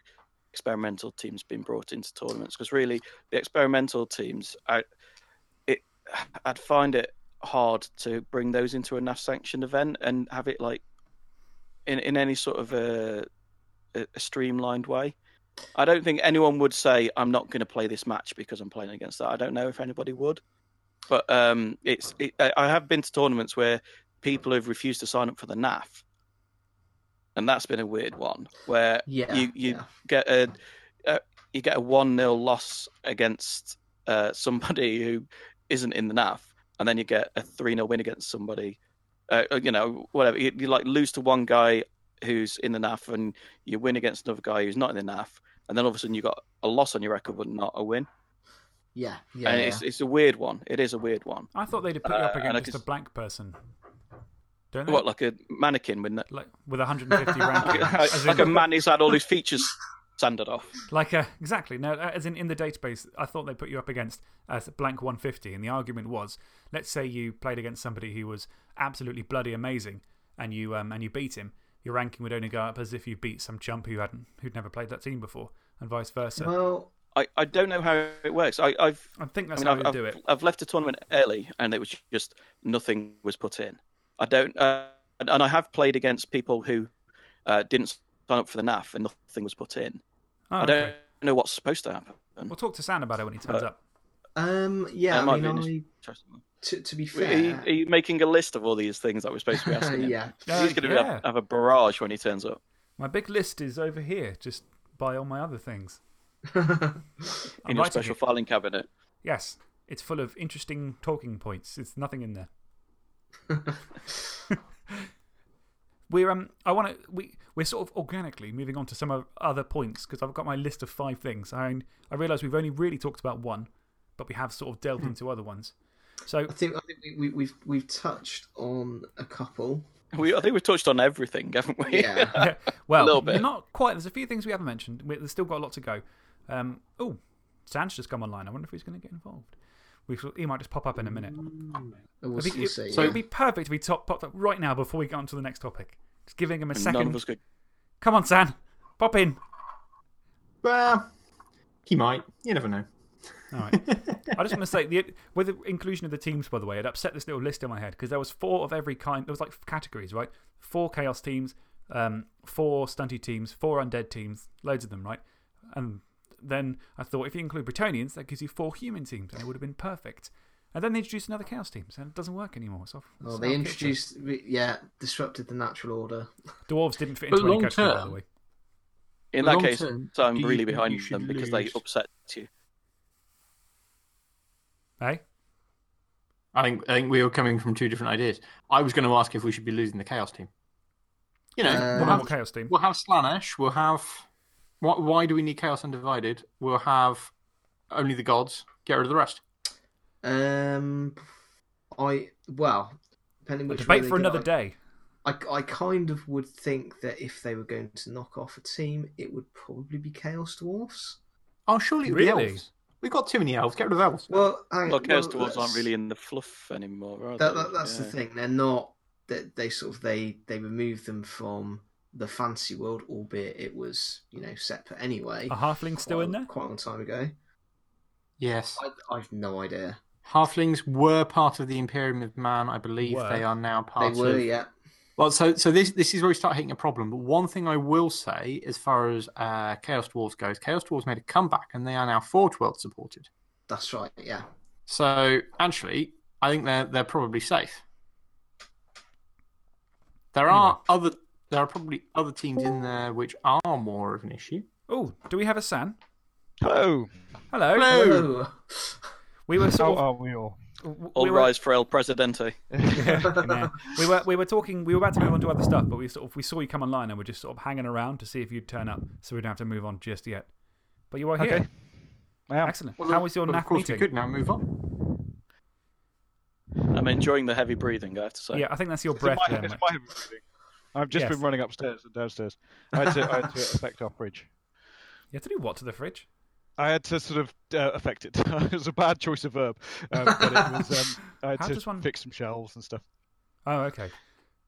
experimental teams being brought into tournaments because really the experimental teams, I it I'd find it hard to bring those into a NAF sanctioned event and have it like in in any sort of a, a streamlined way. I don't think anyone would say I'm not going to play this match because I'm playing against that. I don't know if anybody would, but um, it's. It, I I have been to tournaments where people have refused to sign up for the NAF, and that's been a weird one where Yeah, you you yeah. get a, a you get a one 0 loss against uh, somebody who isn't in the NAF, and then you get a three 0 win against somebody. Uh, you know, whatever. You, you like lose to one guy who's in the NAF, and you win against another guy who's not in the NAF, and then all of a sudden you got a loss on your record but not a win. Yeah, yeah, and yeah. it's it's a weird one. It is a weird one. I thought they'd put you up Uh, and against could- just a blank person. Don't they? What like a mannequin with no- Like, with 150 ranking. as like in- a man who's had all his features sanded off. Like a, exactly. No, uh, as in in the database, I thought they put you up against as blank 150. And the argument was let's say you played against somebody who was absolutely bloody amazing and you, um, and you beat him. Your ranking would only go up as if you beat some chump who hadn't, who'd never played that team before, and vice versa. Well, I, I don't know how it works. I, I've I think that's I mean, how I've, they I've, do it. I've left a tournament early, and it was just nothing was put in. I don't, uh, and, and I have played against people who uh, didn't sign up for the NAF, and nothing was put in. Oh, I don't okay. know what's supposed to happen. We'll talk to Sam about it when he turns Uh, up. um, yeah. I mean, be I, to, to be Are you, fair, are you making a list of all these things that we're supposed to be asking? him? yeah. Uh, He's going to yeah. have, have a barrage when he turns up. My big list is over here, just by all my other things. in your special it. filing cabinet. Yes, it's full of interesting talking points. It's nothing in there. we're um, I want to we we're sort of organically moving on to some of other points because I've got my list of five things. I I realise we've only really talked about one, but we have sort of delved into other ones. So I think I think we, we, we've we've touched on a couple. We, I think we've touched on everything, haven't we? Yeah. well, a little bit. not quite. There's a few things we haven't mentioned. We- There's still got a lot to go. Um, oh, San's just come online. I wonder if he's going to get involved. We, he might just pop up in a minute. We'll, It'd be- we'll it, see. so yeah. it'd be perfect if he top, popped up right now before we get on to the next topic. Just giving him a And second. None of us could. Come on, San. Pop in. Well, he might. You never know. All right. I just want to say, the, with the inclusion of the teams, by the way, it upset this little list in my head because there was four of every kind. There was like categories, right? Four Chaos teams, um, four Stunty teams, four Undead teams, loads of them, right? And then I thought if you include Bretonnians, that gives you four human teams and it would have been perfect. And then they introduced another Chaos team, so it doesn't work anymore. It's off, Well, they out of introduced, yeah, disrupted the natural order. Dwarves didn't fit into any long category, by the term- way. In Long that case, term, so I'm do you really behind you them because they upset you. Hey? I think I think we were coming from two different ideas. I was going to ask if we should be losing the chaos team. You know, Uh, we'll, have, Chaos team. we'll have Slaanesh. We'll have. Why, why do we need chaos undivided? We'll have only the gods. Get rid of the rest. Um, I well, depending A which debate for another I- day. I, I kind of would think that if they were going to knock off a team, it would probably be Chaos Dwarfs. Oh, surely it'd be Really? elves. We've got too many elves. Get rid of elves. Well, hang, Well, Chaos well, Dwarves aren't really in the fluff anymore, are That, they? that, that's the thing. They're not. That they sort of they they remove them from the fantasy world, albeit it was you know separate anyway. A halfling still in there? Quite a long time ago. Yes. I, I've no idea. Halflings were part of the Imperium of Man. I believe Were. they are now part they were, of. yeah. Well, so so this this is where we start hitting a problem. But one thing I will say, as far as uh, Chaos Dwarves goes, Chaos Dwarves made a comeback, and they are now Forge World supported. That's right. Yeah. So actually, I think they're they're probably safe. There are other there are probably other teams in there which are more of an issue. Oh, do we have a San? Hello. Hello. Hello. Hello. We were How sort of. are we all? All we were, rise for El Presidente. Yeah. we were we were talking. We were about to move on to other stuff, but we sort of we saw you come online and we're just sort of hanging around to see if you'd turn up, so we don't have to move on just yet. But you are here. Okay. I am. Excellent. Well, How was your well, NAF Of course, meeting? we could now move on. I'm enjoying the heavy breathing, I have to say. Yeah, I think that's your It's breath my, there. it's mate. my breathing. I've just Yes. been running upstairs and downstairs. I had, to, I had to affect our fridge. You have to do what to the fridge? I had to sort of uh, affect it. it was a bad choice of verb, um, but it was. Um, I had How to one- fix some shelves and stuff. Oh, okay.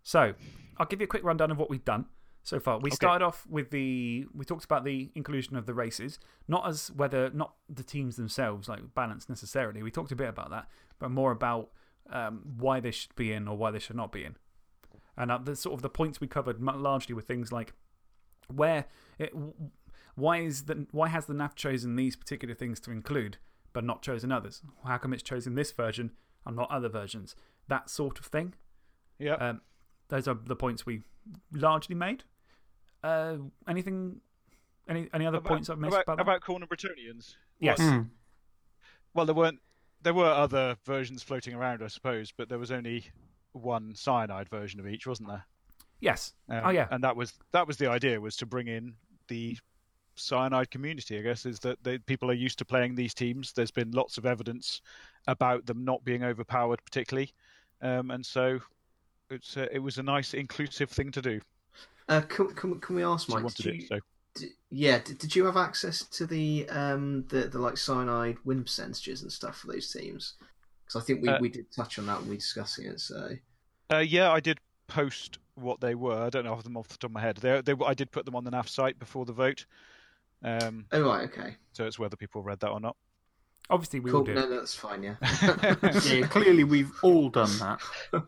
So, I'll give you a quick rundown of what we've done so far. We started off with the. We talked about the inclusion of the races, not as whether, not the teams themselves, like balance necessarily. We talked a bit about that, but more about um, why they should be in or why they should not be in. And uh, the sort of the points we covered largely were things like where it, why, is the, why has the NAF chosen these particular things to include, but not chosen others? How come it's chosen this version and not other versions? That sort of thing. Yeah. Um, those are the points we largely made. Uh, anything, any, any other about, points I've missed about, about, that? about Khorne and Bretonnians? Yes. Hmm. Well, there weren't. There were other versions floating around, I suppose, but there was only one cyanide version of each, wasn't there? Yes. Um, oh, yeah. And that was that was the idea was to bring in the cyanide community. I guess is that they, people are used to playing these teams. There's been lots of evidence about them not being overpowered, particularly, um, and so it's uh, it was a nice inclusive thing to do. Uh, can, can, can we ask Mike? wanted Did it, so d- yeah, did, did you have access to the um the, the like cyanide win percentages and stuff for those teams? Because I think we, Uh, we did touch on that when we were discussing it. So uh, yeah, I did post what they were. I don't know them off the top of my head. They, they I did put them on the NAF site before the vote. Um, oh right, okay, so it's whether people read that or not. Obviously, we all cool. did. No, no, that's fine. Yeah. Yeah, clearly we've all done that.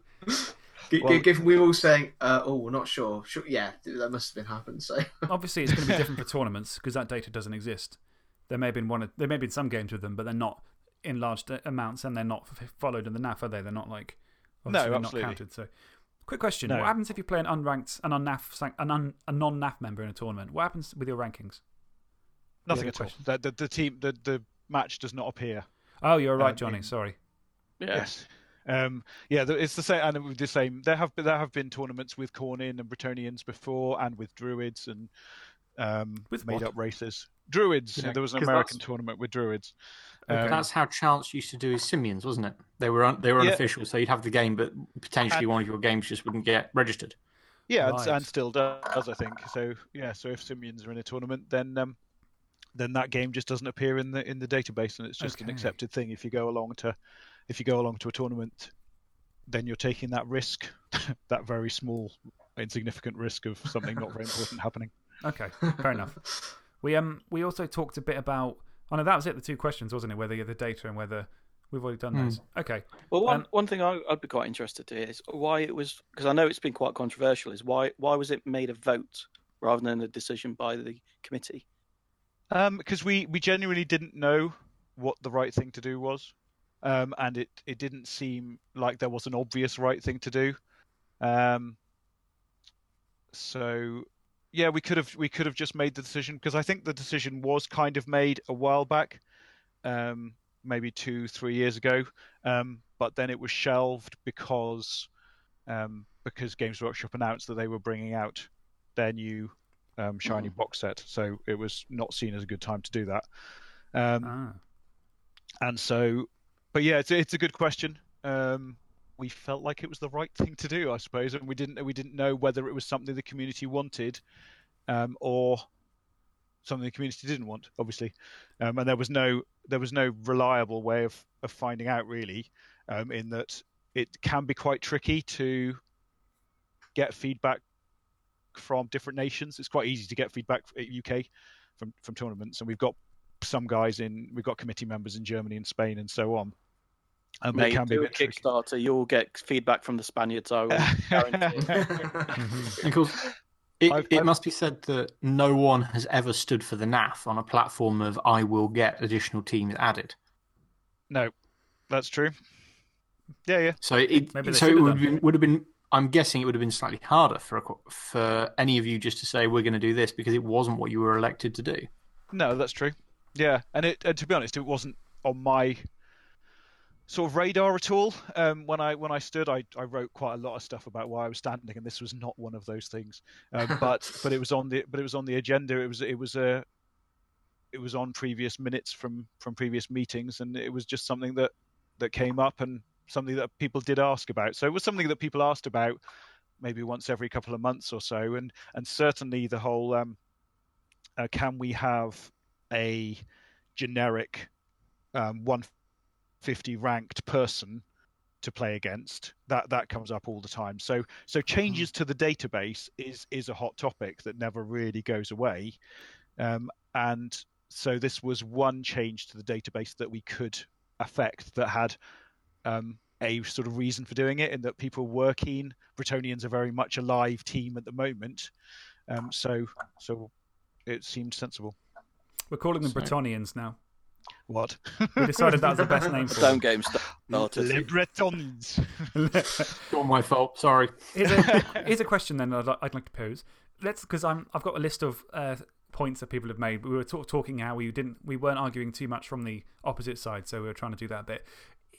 G- Well- Given we were all saying, uh, "Oh, we're not sure." Sure, yeah, that must have been happened. So Obviously, it's going to be different for tournaments because that data doesn't exist. There may have been one. There may have been some games with them, but they're not in large amounts, and they're not followed in the NAF, are they? They're not like obviously they're absolutely. not counted. So, quick question: No. What happens if you play an unranked, an unnaf, san- an un, a non NAF member in a tournament? What happens with your rankings? Nothing good at all. question. The, the, the team, the, the match does not appear. Oh, you're right, Um, Johnny. in- Sorry. Yeah. Yes. Um, yeah, it's the same. And the same, there have been, there have been tournaments with Cornin and Bretonnians before, and with Druids and um, With made what? up races. Druids. Yeah, there was an American that's- tournament with Druids. Okay. Um, That's how Chance used to do his simians, wasn't it? They were un- they were Yeah. unofficial, so you'd have the game, but potentially And- one of your games just wouldn't get registered. Yeah, and, Right. and still does, I think. So yeah, so if Simians are in a tournament, then um, then that game just doesn't appear in the in the database, and it's just an accepted thing. If you go along to if you go along to a tournament, then you're taking that risk, that very small, insignificant risk of something not very important happening. Okay, fair enough. We um we also talked a bit about. Oh no, that was it. The two questions, wasn't it? Whether you had the data and whether we've already done Hmm. those. Okay. Well, one, Um, one thing I, I'd be quite interested to hear is why it was because I know it's been quite controversial. Is why why was it made a vote rather than a decision by the committee? because Um, we we genuinely didn't know what the right thing to do was, um, and it it didn't seem like there was an obvious right thing to do. Um, so yeah, we could have we could have just made the decision because I think the decision was kind of made a while back, um, maybe two three years ago, um, but then it was shelved because um, because Games Workshop announced that they were bringing out their new um, shiny box set, so it was not seen as a good time to do that. Um, Ah. and so, but yeah, it's it's a good question. Um, we felt like it was the right thing to do, I suppose, and we didn't we didn't know whether it was something the community wanted, um, or something the community didn't want, obviously. Um, and there was no there was no reliable way of of finding out really, um, in that it can be quite tricky to get feedback from different nations. It's quite easy to get feedback at UK from from tournaments, and we've got some guys in we've got committee members in Germany and Spain and so on. But it Mate, can be a do a bit tricky. Kickstarter, you'll get feedback from the Spaniards. I will guarantee. Of course, it, I've- it I've- must be said that no one has ever stood for the NAF on a platform of I will get additional teams added. no, that's true. Yeah, yeah. So it Maybe so it would, have been, would have been. I'm guessing it would have been slightly harder for a, for any of you just to say we're going to do this because it wasn't what you were elected to do. No, that's true. Yeah, and it and to be honest, it wasn't on my sort of radar at all. Um, when I when I stood, I, I wrote quite a lot of stuff about why I was standing, and this was not one of those things. Um, but but it was on the but it was on the agenda. It was it was a it was on previous minutes from from previous meetings, and it was just something that that came up and something that people did ask about. So it was something that people asked about maybe once every couple of months or so, and and certainly the whole um, uh, can we have a generic um, 150 ranked person to play against that that comes up all the time. So so changes to the database is is a hot topic that never really goes away. Um, and so this was one change to the database that we could affect that had um, a sort of reason for doing it in that people were keen. Bretonnians are very much a live team at the moment. Um, so so it seemed sensible. We're calling them So- Bretonnians now. What? We decided that was the best name for Stone them. game started. Les Bretons. Not my fault. Sorry. here's, a, here's a question then I'd, I'd like to pose. Let's because I'm I've got a list of uh, points that people have made. We were talk talking how we didn't we weren't arguing too much from the opposite side, so we were trying to do that a bit.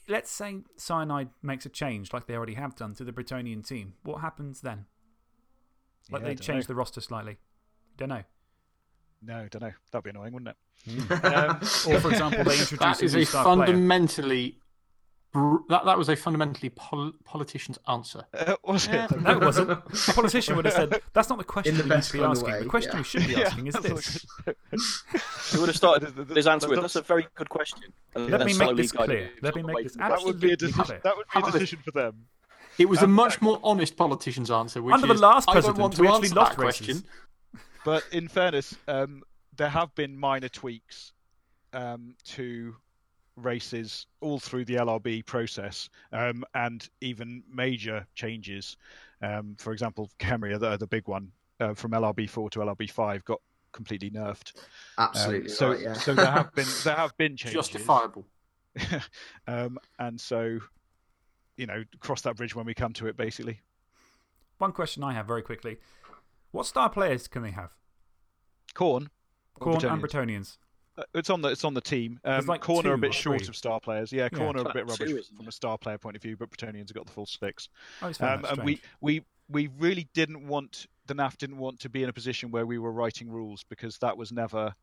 Let's say Cyanide makes a change, like they already have done, to the Bretonnian team. What happens then? Like Yeah, they dunno. change the roster slightly. Don't know. No, I don't know. That'd be annoying, wouldn't it? Um, or for example, they introduce That a is new a star fundamentally. br- That, that was a fundamentally pol- politician's answer. Uh, was Yeah. it? No, it wasn't. A politician would have said, "That's not the question In the we need to be asking. way, the question yeah. we should be Yeah, asking is this." He would have started his answer with, "That's a very good question." And Let me make this guided clear. Let me make this That would be a Absolutely decision. clear. That would be a decision for them. It was a much more honest politician's answer, which Under the is, last I don't president, want we actually answer lost that question. Races. But in fairness, um, there have been minor tweaks um, to races all through the LRB process, um, and even major changes. Um, for example, Khemri, the, the big one, uh, from LRB4 to LRB5, got completely nerfed. Um, Absolutely so, right. Yeah. so there have been there have been changes. Justifiable. um, and so, you know, cross that bridge when we come to it, basically. One question I have very quickly: What star players can they have? Khorne. or Khorne and Bretonnians? Bretonnians. Uh, It's on the it's on the team. There's Um, like Corner are a bit short three. of star players. Yeah, Yeah. Corner are a bit rubbish isn't from a star player point of view, but Bretonnians have got the full six. I always found Um, and we, we we really didn't want the NAF didn't want to be in a position where we were writing rules because that was never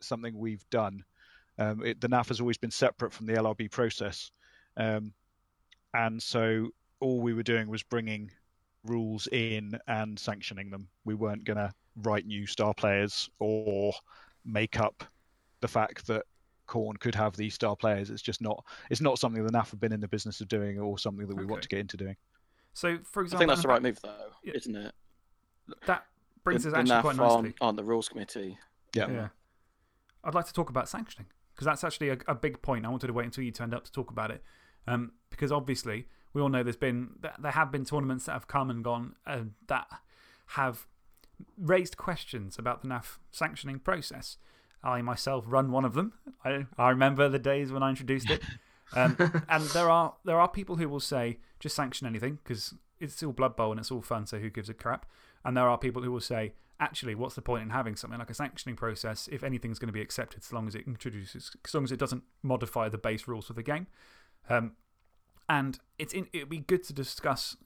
something we've done. Um, it, the NAF has always been separate from the LRB process, um, and so all we were doing was bringing rules in and sanctioning them. We weren't going to write new star players or make up the fact that Khorne could have these star players. It's just not. It's not something the NAF have been in the business of doing, or something that we want to get into doing. So, for example, I think that's the right move, though, Yeah. isn't it? That brings the, us the actually NAF quite on, nicely. on the rules committee. Yeah. Yeah. I'd like to talk about sanctioning because that's actually a, a big point. I wanted to wait until you turned up to talk about it. Um, because obviously, we all know there's been, there have been tournaments that have come and gone uh, that have raised questions about the NAF sanctioning process. I myself run one of them. I, I remember the days when I introduced it. Um, and there are, there are people who will say, just sanction anything because it's still Blood Bowl and it's all fun, so who gives a crap? And there are people who will say, actually, what's the point in having something like a sanctioning process if anything's going to be accepted as long as it introduces, as long as it doesn't modify the base rules of the game? Um, and it's in, it'd be good to discuss,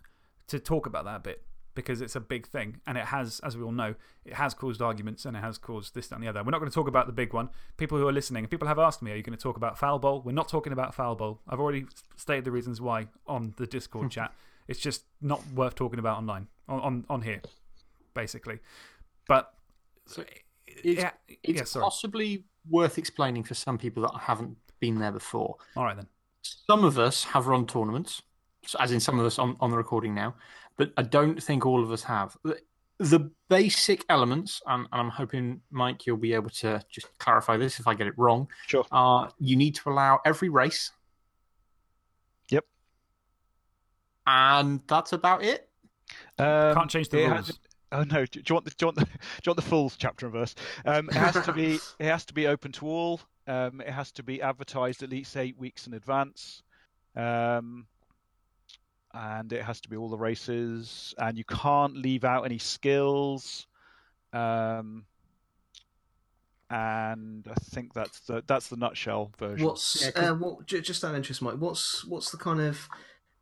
to talk about that a bit because it's a big thing. And it has, as we all know, it has caused arguments and it has caused this, that, and the other. We're not going to talk about the big one. People who are listening, people have asked me, are you going to talk about Foul Bowl? We're not talking about Foul Bowl. I've already stated the reasons why on the Discord chat. It's just not worth talking about online, on, on, on here, basically. But. So yeah, It's, it's yeah, possibly worth explaining for some people that haven't been there before. All right then. Some of us have run tournaments, as in some of us on, on the recording now, but I don't think all of us have. The, the basic elements, and, and I'm hoping, Mike, you'll be able to just clarify this if I get it wrong, Sure. are you need to allow every race. Yep. And that's about it. Um, Can't change the it rules. has- oh no! Do, do you want the do you want the, do you want the full chapter and verse? Um, it has to be it has to be open to all. Um, it has to be advertised at least eight weeks in advance, um, and it has to be all the races. And you can't leave out any skills. Um, and I think that's the that's the nutshell version. What's Yeah, 'cause- uh, what? Just out of interest, Mike. What's what's the kind of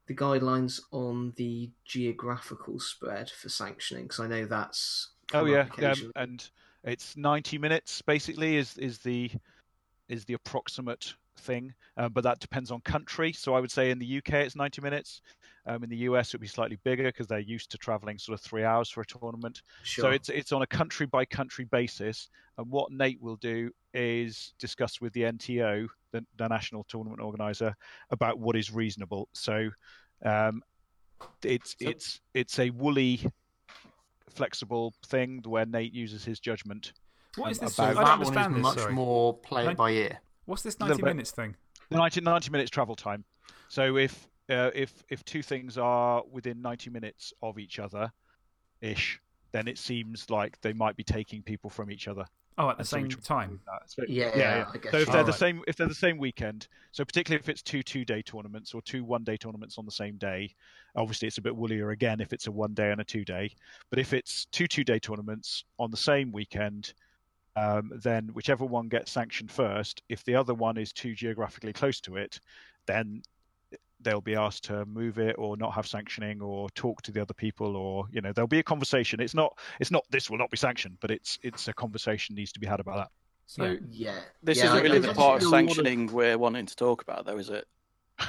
the guidelines on the geographical spread for sanctioning? Because I know that's Oh come yeah, up occasionally. and it's ninety minutes basically is is the is the approximate thing, uh, but that depends on country. So I would say in the UK it's ninety minutes. Um, in the US it would be slightly bigger because they're used to traveling sort of three hours for a tournament. sure. So it's it's on a country by country basis. And what Nate will do is discuss with the NTO, the, the national tournament organizer, about what is reasonable. So um, it's So- it's it's a woolly, flexible thing where Nate uses his judgment. What is Um, this? about- I that don't one understand is this. much Sorry. more play it by ear. What's this 90 minutes thing? 90, 90 minutes travel time. So if uh, if if two things are within 90 minutes of each other, ish, then it seems like they might be taking people from each other. Oh, at the And same try time. avoid that. So- Yeah, yeah, I guess So if so. they're the same, if they're the same weekend, so particularly if it's two two-day tournaments or two one-day tournaments on the same day, obviously it's a bit woollier again if it's a one-day and a two-day. But if it's two two-day tournaments on the same weekend, um, then whichever one gets sanctioned first, if the other one is too geographically close to it, then they'll be asked to move it or not have sanctioning or talk to the other people or you know there'll be a conversation it's not it's not this will not be sanctioned but it's it's a conversation needs to be had about that So yeah. This Yeah, isn't I- really I the think part of there's a lot of- sanctioning we're wanting to talk about, though, is it?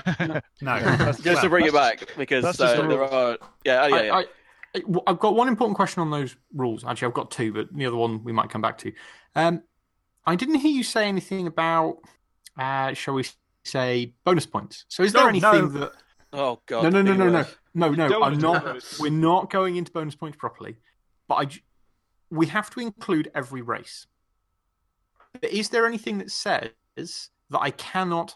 No. That's- Just to well, bring it back, because uh, the there are. Yeah, yeah, yeah. I, I, I- well, I've got one important question on those rules. Actually, I've got two, but the other one we might come back to. Um, I didn't hear you say anything about, uh, shall we say, bonus points. So, is there No, anything no. that? oh God. No, no, no, big no, no, no, no. I'm not. bonus. We're not going into bonus points properly. But I, j- we have to include every race. But is there anything that says that I cannot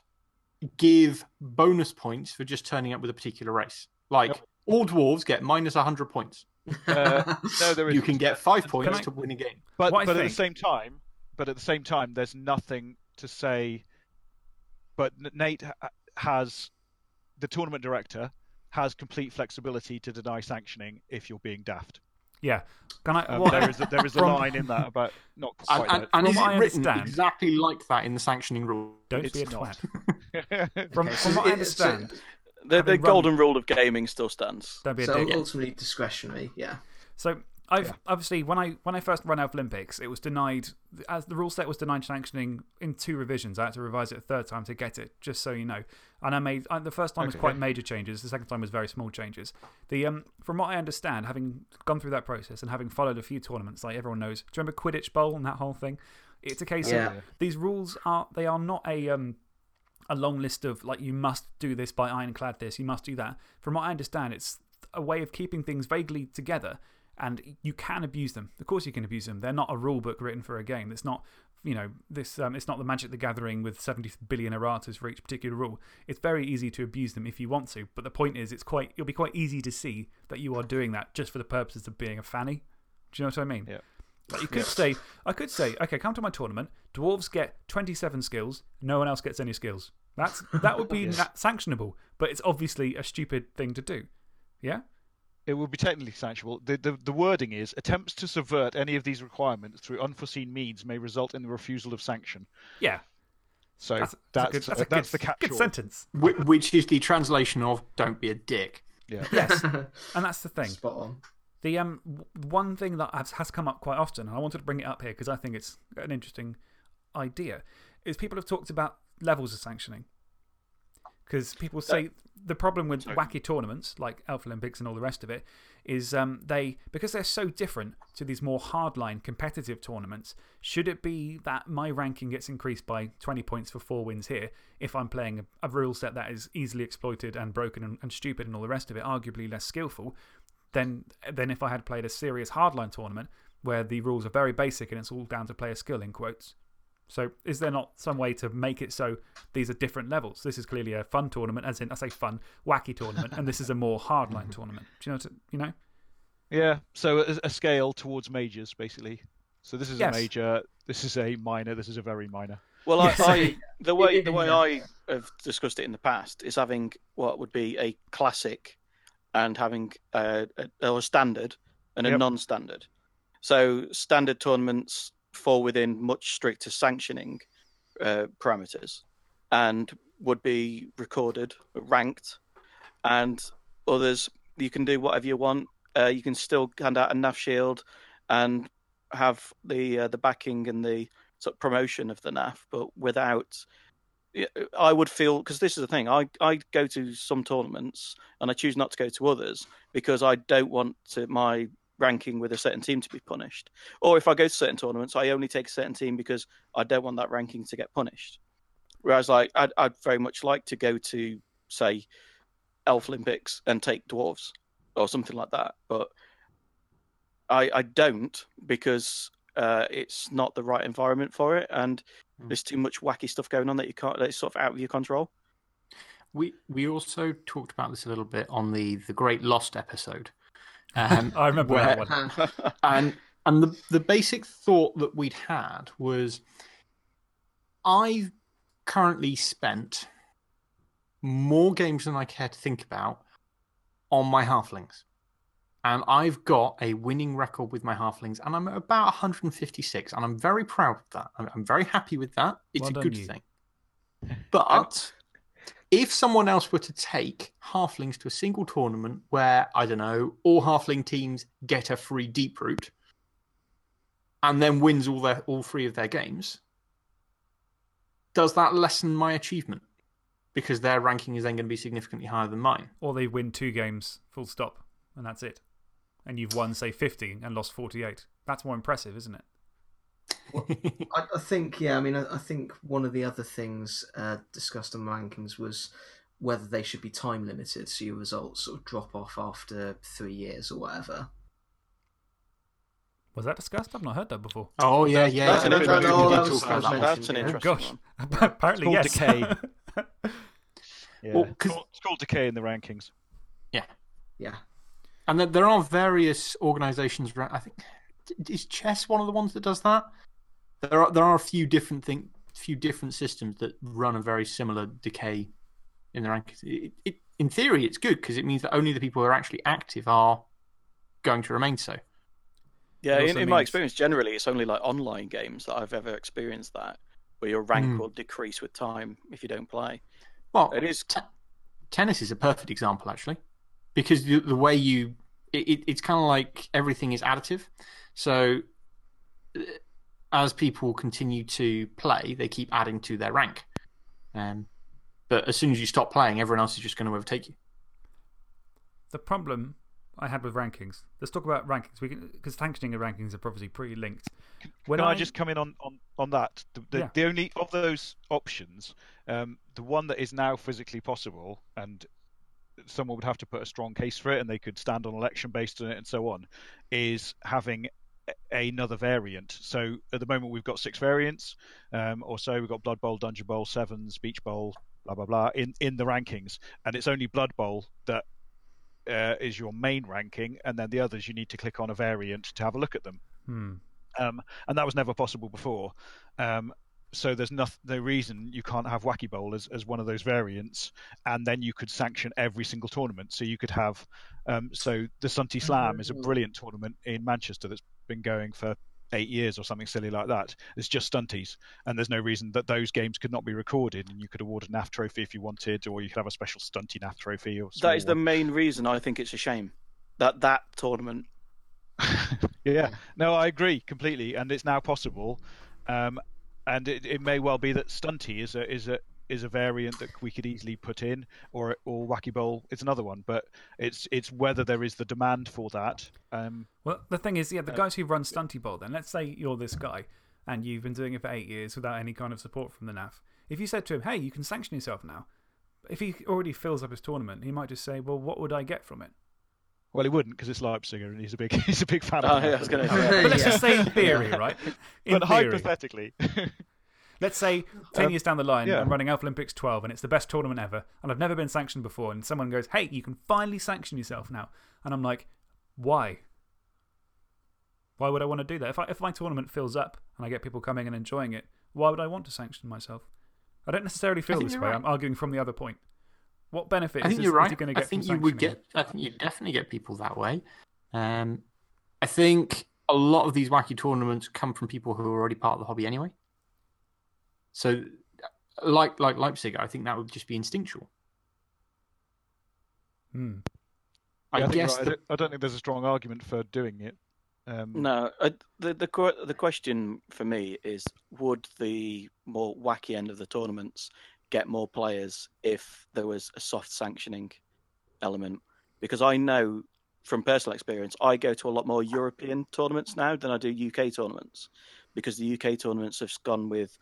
give bonus points for just turning up with a particular race? Like Nope. All dwarves get minus 100 points. Uh, no, there You can get five points I- to win a game. But What I but at the same time, but at the same time, there's nothing to say. But Nate has the tournament director has complete flexibility to deny sanctioning if you're being daft. Yeah. Can I? Um, what- there is a, there is a From- line in that about not And, quite. and, that. and is it I written understand- exactly like that in the sanctioning rule? don't it's be a twat. From, Okay, from so what I understand, so- The, the having run- golden rule of gaming still stands. don't be a So dick. ultimately discretionary, yeah. So I've Yeah. obviously when I when I first ran out of Olympics, it was denied as the rule set was denied sanctioning in two revisions. I had to revise it a third time to get it, just so you know. And I made I, the first time was quite major changes. The second time was very small changes. The um from what I understand, having gone through that process and having followed a few tournaments, like everyone knows, do you remember Quidditch Bowl and that whole thing? It's a case Yeah. of these rules are they are not a um a long list of like you must do this by ironclad this, you must do that. From what I understand, it's a way of keeping things vaguely together and you can abuse them. Of course, you can abuse them. They're not a rule book written for a game. It's not, you know, this, um, it's not the Magic the Gathering with 70 billion erratas for each particular rule. It's very easy to abuse them if you want to. But the point is, it's quite, it'll be quite easy to see that you are doing that just for the purposes of being a fanny. Do you know what I mean? Yeah. Like you could say, I could say, okay, come to my tournament. Dwarves get 27 skills. No one else gets any skills. That's, that would be Yes. sanctionable, but it's obviously a stupid thing to do. Yeah? It would be technically sanctionable. The, the, the wording is attempts to subvert any of these requirements through unforeseen means may result in the refusal of sanction. Yeah. So That's, that's, that's, a good, that's, a that's good, the catch good sentence. Wh- Which is the translation of "Don't be a dick." Yeah. Yes. And that's the thing. Spot on. The um, one thing that has, has come up quite often, and I wanted to bring it up here because I think it's an interesting idea, is people have talked about levels of sanctioning. Because people say the problem with Sorry. wacky tournaments like Elf Olympics and all the rest of it is um, they, because they're so different to these more hardline competitive tournaments, should it be that my ranking gets increased by 20 points for four wins here if I'm playing a, a rule set that is easily exploited and broken and, and stupid and all the rest of it, arguably less skillful? than, than if I had played a serious hardline tournament where the rules are very basic and it's all down to player skill, in quotes. So, is there not some way to make it so these are different levels? This is clearly a fun tournament, as in, I say fun, wacky tournament, and this is a more hardline mm-hmm. tournament. Do you know what, I- you know? Yeah. So a, a scale towards majors, basically. So this is Yes. a major, this is a minor, this is a very minor. Well, I, I, the way the way I have discussed it in the past is having what would be a classic, and having uh, a, a, a standard and a Yep. non-standard. So standard tournaments fall within much stricter sanctioning uh, parameters, and would be recorded, ranked, and others you can do whatever you want. Uh, you can still hand out a NAF shield, and have the uh, the backing and the sort of promotion of the NAF, but without. I would feel because this is the thing. I I go to some tournaments and I choose not to go to others because I don't want to, my ranking with a certain team to be punished. Or if I go to certain tournaments, I only take a certain team because I don't want that ranking to get punished. Whereas, like, I'd, I'd very much like to go to, say, Elf Olympics and take dwarves or something like that, but I I don't because uh, it's not the right environment for it, and Hmm. there's too much wacky stuff going on that you can't. That's sort of out of your control. We we also talked about this a little bit on the the Great Lost episode. Um, I remember where- that one. And And the, the basic thought that we'd had was I've currently spent more games than I care to think about on my halflings. And I've got a winning record with my halflings, and I'm at about 156, and I'm very proud of that. I'm, I'm very happy with that. It's Well a good you. thing. But if someone else were to take halflings to a single tournament where, I don't know, all halfling teams get a free deep root and then wins all their all three of their games, does that lessen my achievement? Because their ranking is then going to be significantly higher than mine. Or they win two games, full stop, and that's it. And you've won, say, 50 and lost 48. That's more impressive, isn't it? I, I think, yeah, I mean, I, I think one of the other things uh, discussed on the rankings was whether they should be time limited, so your results sort of drop off after three years or whatever. Was that discussed? I've not heard that before. Oh, yeah, yeah. That's yeah. an We interesting did one. That was- that was. That's an Oh, interesting gosh. one. Apparently, yes. It's called Yeah. Well, it's, 'cause- called, it's called decay in the rankings. Yeah. Yeah. And there, there are various organisations. around- I think is chess one of the ones that does that. There are there are a few different thing, few different systems that run a very similar decay in the rankings. It, it, in theory, it's good because it means that only the people who are actually active are going to remain so. Yeah, It in, also in my experience, generally, it's only like online games that I've ever experienced that, where your rank Hmm. will decrease with time if you don't play. Well, It is. te- tennis is a perfect example actually, because the, the way you it, it, it's kind of like everything is additive. So as people continue to play, they keep adding to their rank. Um, but as soon as you stop playing, everyone else is just going to overtake you. The problem I had with rankings. Let's talk about rankings We because sanctioning and rankings are obviously pretty linked. When Can I, just come in on, on, on that? The, the, Yeah. the only of those options, um, the one that is now physically possible, and someone would have to put a strong case for it, and they could stand on election based on it and so on, is having a- another variant. So at the moment we've got six variants, um, or so we've got Blood Bowl, Dungeon Bowl, Sevens, Beach Bowl, blah blah blah in in the rankings, and it's only Blood Bowl that uh, is your main ranking, and then the others you need to click on a variant to have a look at them Hmm. um, and that was never possible before. Um, so there's no, no reason you can't have Wacky Bowl as, as one of those variants, and then you could sanction every single tournament. So you could have, um, so the Stunty Slam is a brilliant tournament in Manchester that's been going for eight years or something silly like that. It's just stunties, and there's no reason that those games could not be recorded, and you could award a NAF trophy if you wanted, or you could have a special stunty NAF trophy. Or That is the main reason I think it's a shame that that tournament. yeah, no, I agree completely, and it's now possible, um, and it, it may well be that Stunty is a is a is a variant that we could easily put in, or or Wacky Bowl is another one, but it's it's whether there is the demand for that. Um, Well, the thing is, yeah, the guys who run Stunty Bowl, then let's say you're this guy and you've been doing it for eight years without any kind of support from the NAF. If you said to him, hey, you can sanction yourself now, if he already fills up his tournament, he might just say, well, what would I get from it? Well, he wouldn't because it's Leipziger, and he's a big he's a big fan. Oh, of yeah, I was going to Yeah. But let's Yeah. just say in theory, right? In But theory. hypothetically, Let's say 10 Um, years down the line, yeah. I'm running Elf Olympics 12 and it's the best tournament ever, and I've never been sanctioned before, and someone goes, hey, you can finally sanction yourself now. And I'm like, why? Why would I want to do that? If, I, if my tournament fills up and I get people coming and enjoying it, why would I want to sanction myself? I don't necessarily feel this way. right. I'm arguing from the other point. What benefit I is, think this, you're is right. he going to I think from you would get. I think you definitely get people that way. Um, I think a lot of these wacky tournaments come from people who are already part of the hobby anyway. So, like like Leipzig, I think that would just be instinctual. Hmm. I Yeah, think you're guess right. I, don't, I don't think there's a strong argument for doing it. Um, No, uh, the the the question for me is: Would the more wacky end of the tournaments get more players if there was a soft sanctioning element? Because I know from personal experience, I go to a lot more European tournaments now than I do UK tournaments, because the UK tournaments have gone with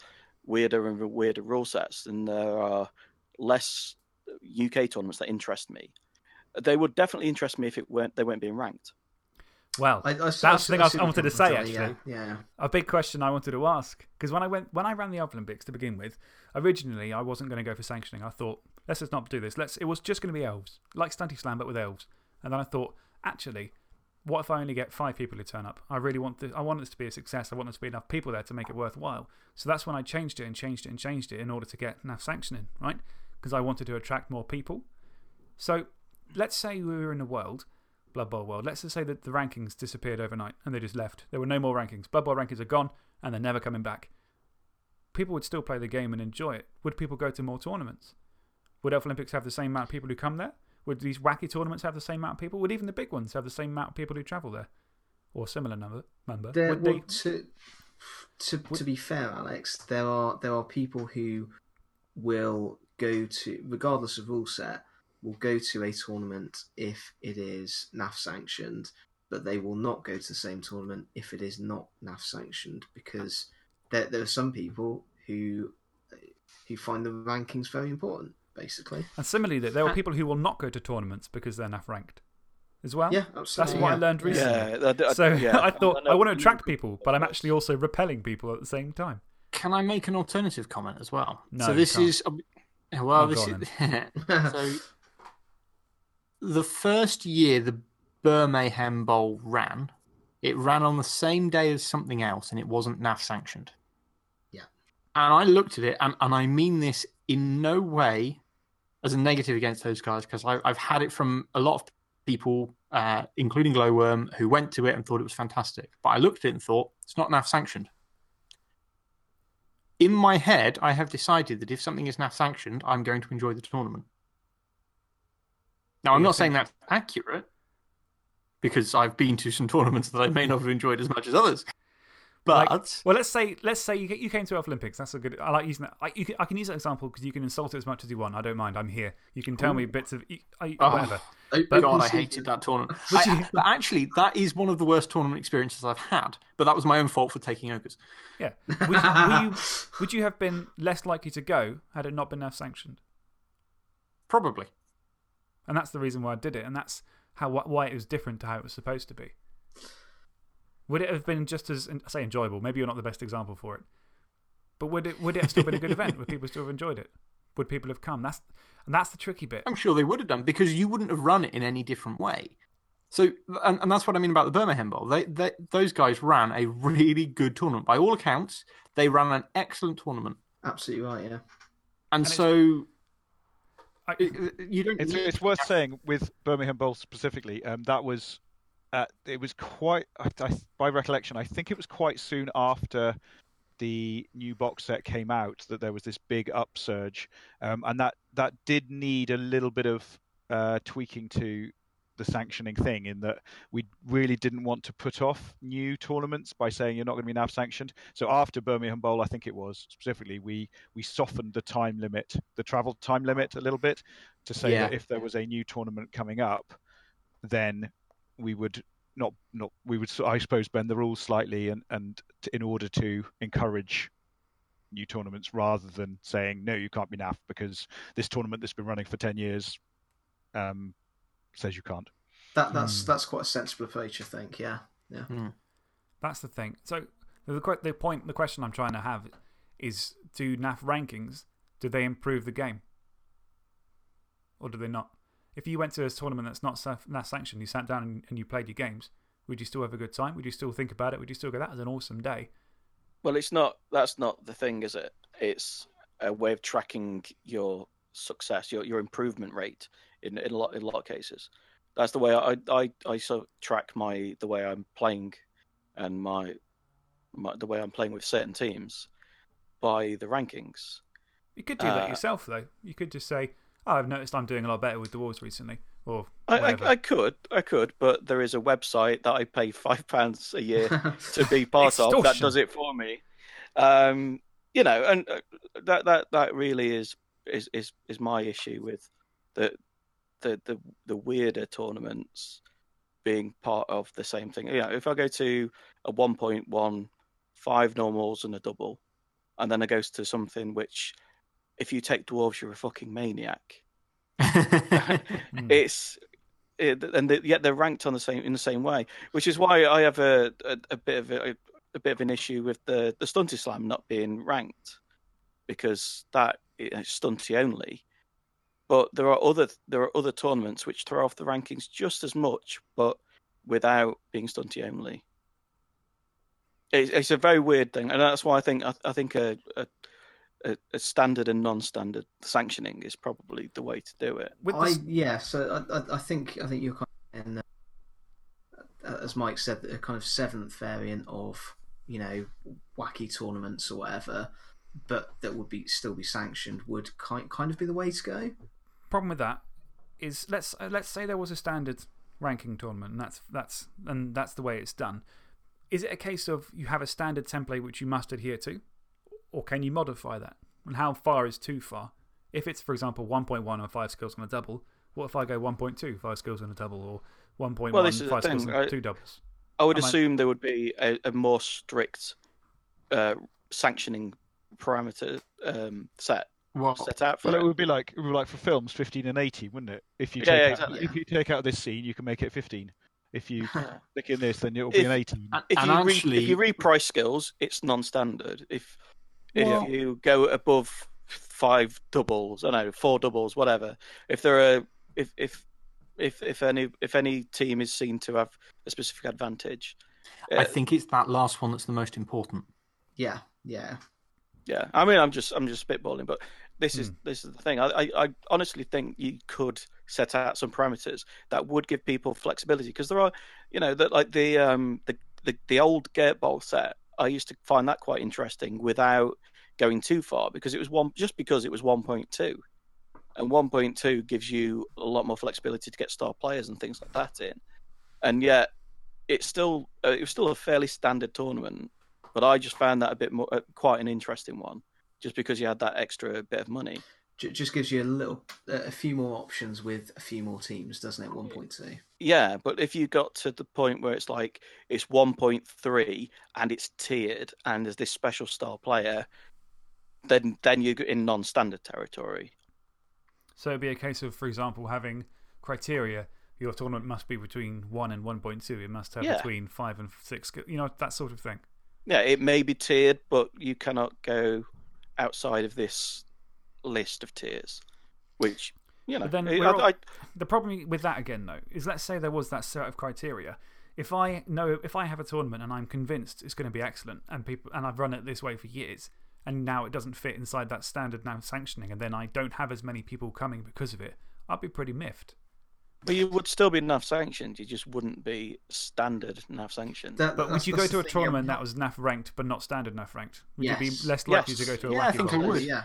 weirder and weirder rule sets, and there are less UK tournaments that interest me. They would definitely interest me if it weren't they weren't being ranked. Well, I, I, that's the thing I, I wanted to say, actually. Yeah, yeah. a big question I wanted to ask because when I went when I ran the Olympics to begin with, originally I wasn't going to go for sanctioning. I thought let's just not do this. Let's. It was just going to be elves, like Stunty Slam, but with elves. And then I thought actually, what if I only get five people who turn up? I really want this, I want this to be a success. I want there to be enough people there to make it worthwhile. So that's when I changed it and changed it and changed it in order to get NAF sanctioning, right? Because I wanted to attract more people. So let's say we were in a world, Blood Bowl world, let's just say that the rankings disappeared overnight and they just left. There were no more rankings. Blood Bowl rankings are gone and they're never coming back. People would still play the game and enjoy it. Would people go to more tournaments? Would Elf Olympics have the same amount of people who come there? Would these wacky tournaments have the same amount of people? Would even the big ones have the same amount of people who travel there? Or similar number? number? There, Would well, they- to, to, to be fair, Alex, there are, there are people who will go to, regardless of rule set, will go to a tournament if it is NAF sanctioned, but they will not go to the same tournament if it is not NAF sanctioned because there, there are some people who, who find the rankings very important, basically. And similarly, there are uh, people who will not go to tournaments because they're NAF ranked as well. Yeah, That's absolutely. what I learned recently. Yeah, I- I- So yeah. I thought know I want to attract people, but I'm actually also repelling people at the same time. Can I make an alternative comment as well? No, So you this can't. is. Uh, well, Oh, this is. so the first year the Birmingham Bowl ran, it ran on the same day as something else, and it wasn't NAF sanctioned. Yeah. And I looked at it, and, and I mean this in no way as a negative against those guys, because I've had it from a lot of people, uh, including Glowworm, who went to it and thought it was fantastic. But I looked at it and thought, it's not NAF sanctioned. In my head, I have decided that if something is NAF sanctioned, I'm going to enjoy the tournament. Now, I'm not saying that's accurate because I've been to some tournaments that I may not have enjoyed as much as others. But Like, well, let's say let's say you, you came to Elf Olympics. That's a good. I like using that. You can, I can use that example because you can insult it as much as you want. I don't mind. I'm here. You can tell me bits of I, Oh. whatever. Oh, But- God, I hated that tournament. I- but actually, that is one of the worst tournament experiences I've had. But that was my own fault for taking ogres. Yeah. Would you, you, would you have been less likely to go had it not been NAF sanctioned? Probably. And that's the reason why I did it. And that's how, why it was different to how it was supposed to be. Would it have been just as, I say, enjoyable? Maybe you're not the best example for it. But would it, would it have still been a good event? Would people still have enjoyed it? Would people have come? That's, and that's the tricky bit. I'm sure they would have done because you wouldn't have run it in any different way. So, and, and that's what I mean about the Birmingham Bowl. They, they, those guys ran a really good tournament. By all accounts, they ran an excellent tournament. Absolutely right, yeah. And, it's- so, I, it- it- you don't. It's, need- it's worth saying with Birmingham Bowl specifically, um, that was uh, it was quite I, I, by recollection. I think it was quite soon after the new box set came out that there was this big upsurge, um, and that that did need a little bit of uh, tweaking to the sanctioning thing in that we really didn't want to put off new tournaments by saying you're not going to be NAF sanctioned. So after Birmingham Bowl, I think it was specifically, we we softened the time limit, the travel time limit a little bit to say Yeah. that if there was a new tournament coming up, then we would not not we would I suppose bend the rules slightly and and in order to encourage new tournaments rather than saying no you can't be NAF because this tournament that's been running for 10 years um, says you can't. That that's Hmm. that's quite a sensible approach, I think. Yeah, yeah. That's the thing. So the, the point, the question I'm trying to have is do NAF rankings, do they improve the game? Or do they not? If you went to a tournament that's not NAF sanctioned, you sat down and, and you played your games, would you still have a good time? Would you still think about it? Would you still go, that was an awesome day? Well, it's not. That's not the thing, is it? It's a way of tracking your success, your your improvement rate in in a lot in a lot of cases. That's the way I I I sort of track my the way I'm playing, and my, my the way I'm playing with certain teams, by the rankings. You could do that Uh, yourself, though. You could just say, oh, I've noticed I'm doing a lot better with dwarves recently. Or I, I. I could, I could, but there is a website that I pay five pounds a year to be part of that does it for me. Um, you know, and uh, that that that really is is is is my issue with the the the the weirder tournaments being part of the same thing. You know, if I go to a one point one, five normals and a double, and then it goes to something which, if you take dwarves, you're a fucking maniac it's it, and they, yet they're ranked on the same in the same way, which is why I have a a, a bit of a, a bit of an issue with the the stunty slam not being ranked because that is stunty only. But there are other there are other tournaments which throw off the rankings just as much, but without being stunty only. It's, it's a very weird thing, and that's why I think I, I think a, a a standard and non-standard sanctioning is probably the way to do it. With I, yeah, so I, I think I think you're kind of in, uh, as Mike said, a kind of seventh variant of you know wacky tournaments or whatever, but that would be still be sanctioned would kind kind of be the way to go. Problem with that is let's uh, let's say there was a standard ranking tournament, and that's that's and that's the way it's done. Is it a case of you have a standard template which you must adhere to, or can you modify that? And how far is too far? If it's, for example, 1.1 on five skills on a double, what if I go 1.2, five skills on a double, or 1.1, well, five skills on two doubles? I would Am assume I... there would be a, a more strict uh, sanctioning parameter um, set well, set out for well, it. it would be like it would be like for films, 15 and 80, wouldn't it? If you take yeah, out, exactly. if you take out this scene, you can make it 15. If you stick in this, then it will be an 18. If, and you actually... re, if you reprice skills, it's non-standard. If if you go above five doubles, I don't know, four doubles, whatever. If there are, if if if if any if any team is seen to have a specific advantage, I uh, think it's that last one that's the most important. Yeah, yeah, yeah. I mean, I'm just I'm just spitballing, but this is hmm. this is the thing. I, I, I honestly think you could set out some parameters that would give people flexibility because there are, you know, that like the um the the, the old Gate Bowl set I used to find that quite interesting without going too far because it was one just because it was 1.2 and 1.2 gives you a lot more flexibility to get star players and things like that in and yet it's still uh, it was still a fairly standard tournament but i just found that a bit more uh, quite an interesting one just because you had that extra bit of money. Just gives you a little a few more options with a few more teams doesn't it 1.2 yeah but if you got to the point where it's like it's 1.3 and it's tiered and there's this special star player then then you're in non-standard territory. So it'd be a case of for example having criteria your tournament must be between 1 and 1.2 it must have yeah. between 5 and 6 you know that sort of thing. Yeah it may be tiered but you cannot go outside of this list of tiers, which, you know, then I, all, I, the problem with that again, though, is let's say there was that set of criteria. If I know, if I have a tournament and I'm convinced it's going to be excellent and, people, and I've run it this way for years, and now it doesn't fit inside that standard now sanctioning, and then I don't have as many people coming because of it, I'd be pretty miffed. But you would still be NAF sanctioned. You just wouldn't be standard NAF sanctioned. That, but would you go to a tournament that was NAF ranked but not standard NAF ranked? Would yes. you be less likely yes. to go to a yeah, wacky I think I would. Yeah.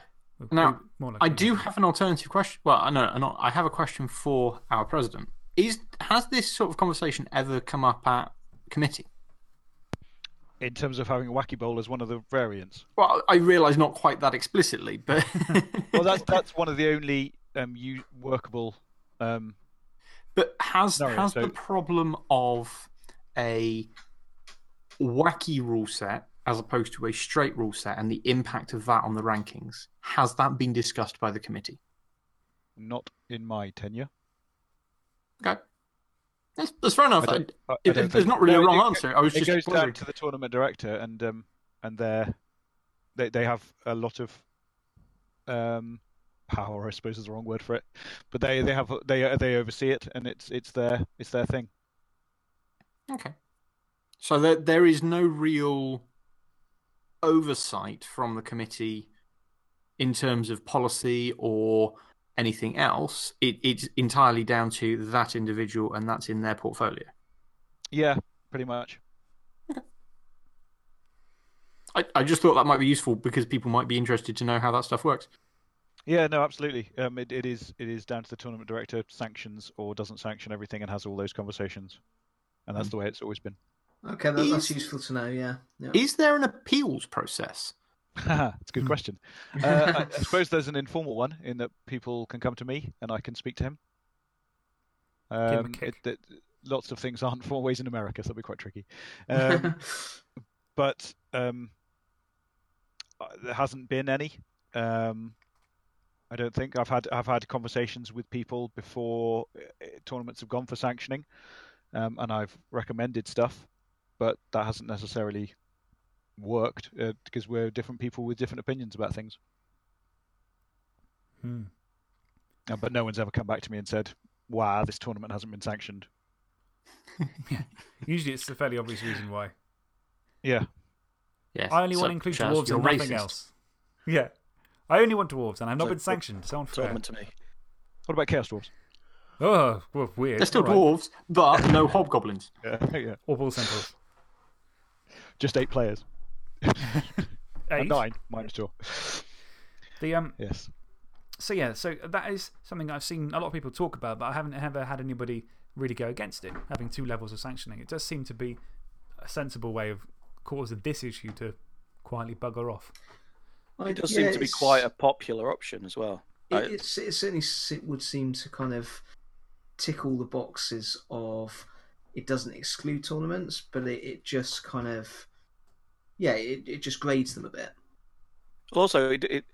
Now, I do have an alternative question. Well, no, not, I have a question for our president. Is, has this sort of conversation ever come up at committee? In terms of having a wacky bowl as one of the variants? Well, I realise not quite that explicitly, but. well, that's, that's one of the only um, workable. Um, but has, has so... the problem of a wacky rule set as opposed to a straight rule set and the impact of that on the rankings, has that been discussed by the committee? Not in my tenure. Okay. That's, that's fair enough. I I, I there's not really no, a wrong it, answer. I was it just goes down to the tournament director, and um, and they they they have a lot of um, power. I suppose is the wrong word for it, but they they have they they oversee it, and it's it's their it's their thing. Okay. So there there is no real oversight from the committee in terms of policy or anything else. It, it's entirely down to that individual, and that's in their portfolio. Yeah, pretty much. I, I just thought that might be useful because people might be interested to know how that stuff works. Yeah, no, absolutely. Um, it, it is it is down to the tournament director sanctions or doesn't sanction everything and has all those conversations, and that's mm. the way it's always been. Okay, that, is, that's useful to know. Yeah. yeah. Is there an appeals process? It's a good question. Uh, I, I, suppose there's an informal one in that people can come to me and I can speak to him. Um, it, it, lots of things aren't always in America, so that'll be quite tricky. Um, but um, uh, there hasn't been any. Um, I don't think I've had I've had conversations with people before uh, tournaments have gone for sanctioning, um, and I've recommended stuff but that hasn't necessarily worked uh, because we're different people with different opinions about things. Hmm. Uh, but no one's ever come back to me and said, "Wow, this tournament hasn't been sanctioned." Usually it's a fairly obvious reason why. Yeah. Yes. I only want to such include dwarves and nothing racist. else. Yeah. I only want dwarves and I've not So- been sanctioned. So unfair. Tottenham to me. What about Chaos Dwarves? Oh, well, weird. They're still All right. dwarves, but no hobgoblins. Yeah. yeah. Or bull centaurs. Just eight players. Eight. nine, minus two. The, um, Yes. so, yeah, so that is something I've seen a lot of people talk about, but I haven't ever had anybody really go against it, having two levels of sanctioning. It does seem to be a sensible way of causing this issue to quietly bugger off. I- It does yeah, seem to be quite a popular option as well. It, it certainly it would seem to kind of tick all the boxes of it doesn't exclude tournaments, but it, it just kind of yeah, it, it just grades them a bit. Also, it it,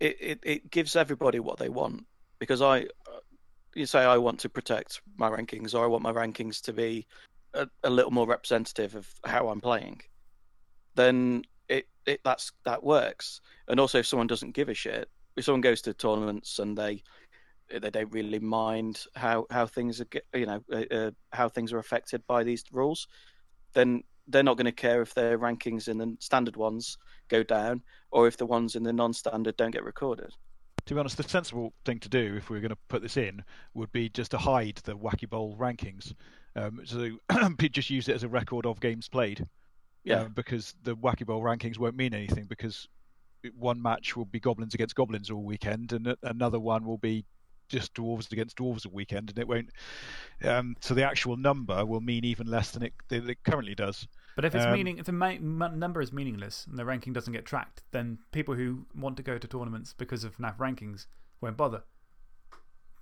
it it gives everybody what they want because I, you say I want to protect my rankings or I want my rankings to be a, a little more representative of how I'm playing. Then it, that's that works. And also, if someone doesn't give a shit, if someone goes to tournaments and they they don't really mind how how things are you know uh, uh, how things are affected by these rules, then they're not going to care if their rankings in the standard ones go down or if the ones in the non-standard don't get recorded. To be honest, the sensible thing to do if we were going to put this in would be just to hide the Wacky Bowl rankings. Um, so just use it as a record of games played. Yeah. Um, because the Wacky Bowl rankings won't mean anything because one match will be goblins against goblins all weekend and another one will be just dwarves against dwarves all weekend and it won't. Um, so the actual number will mean even less than it, than it currently does. But if, it's Um, meaning, if the ma- m- number is meaningless and the ranking doesn't get tracked, then people who want to go to tournaments because of NAF rankings won't bother.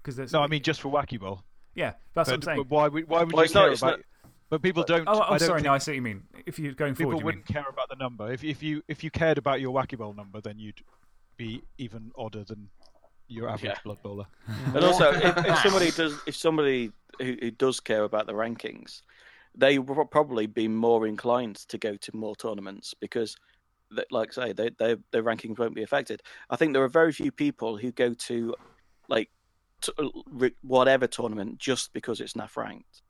Because there's No, I mean just for Wacky Bowl. yeah, that's what I'm saying. but why would, why would Well, you it's not- care about not- But people don't. oh, I I'm don't sorry. think- No, I see what you mean. If you're going people forward, you mean. wouldn't care about the number. If if you if you cared about your wacky bowl number, then you'd be even odder than your average Yeah. blood bowler. And also, if, if somebody does, if somebody who, who does care about the rankings, they will probably be more inclined to go to more tournaments because, they, like I say, they, they, their rankings won't be affected. I think there are very few people who go to, like, t- uh, re- whatever tournament just because it's NAF ranked.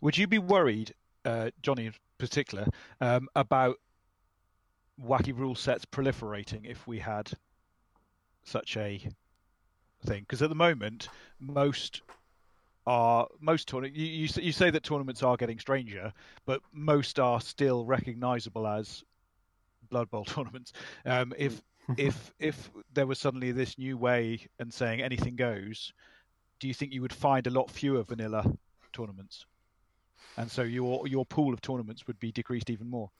Would you be worried, uh, Johnny in particular, um, about wacky rule sets proliferating if we had such a thing? Because at the moment, most are most tourna- you, you you say that tournaments are getting stranger, but most are still recognisable as Blood Bowl tournaments. Um, if if if there was suddenly this new way and saying anything goes, do you think you would find a lot fewer vanilla tournaments? And so your your pool of tournaments would be decreased even more.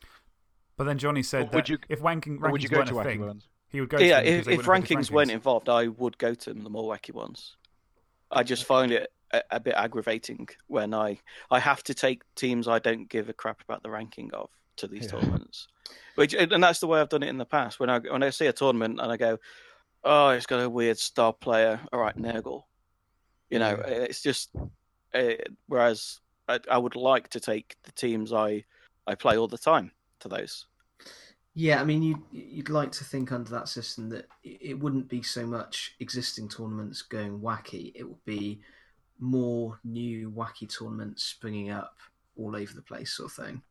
But then Johnny said would that you- if ranking, Or would rankings you go weren't to a wacky thing, ones? he would go to yeah, them if, if wouldn't rankings weren't involved, I would go to the more wacky ones. I just find it a, a bit aggravating when I I have to take teams I don't give a crap about the ranking of to these Yeah. tournaments. Which and that's the way I've done it in the past. When I when I see a tournament and I go, oh, it's got a weird star player. All right, Nurgle. You know, it's just. Uh, whereas I, I would like to take the teams I I play all the time to those. Yeah, I mean, you'd, you'd like to think under that system that it it wouldn't be so much existing tournaments going wacky, it would be more new wacky tournaments springing up all over the place, sort of thing.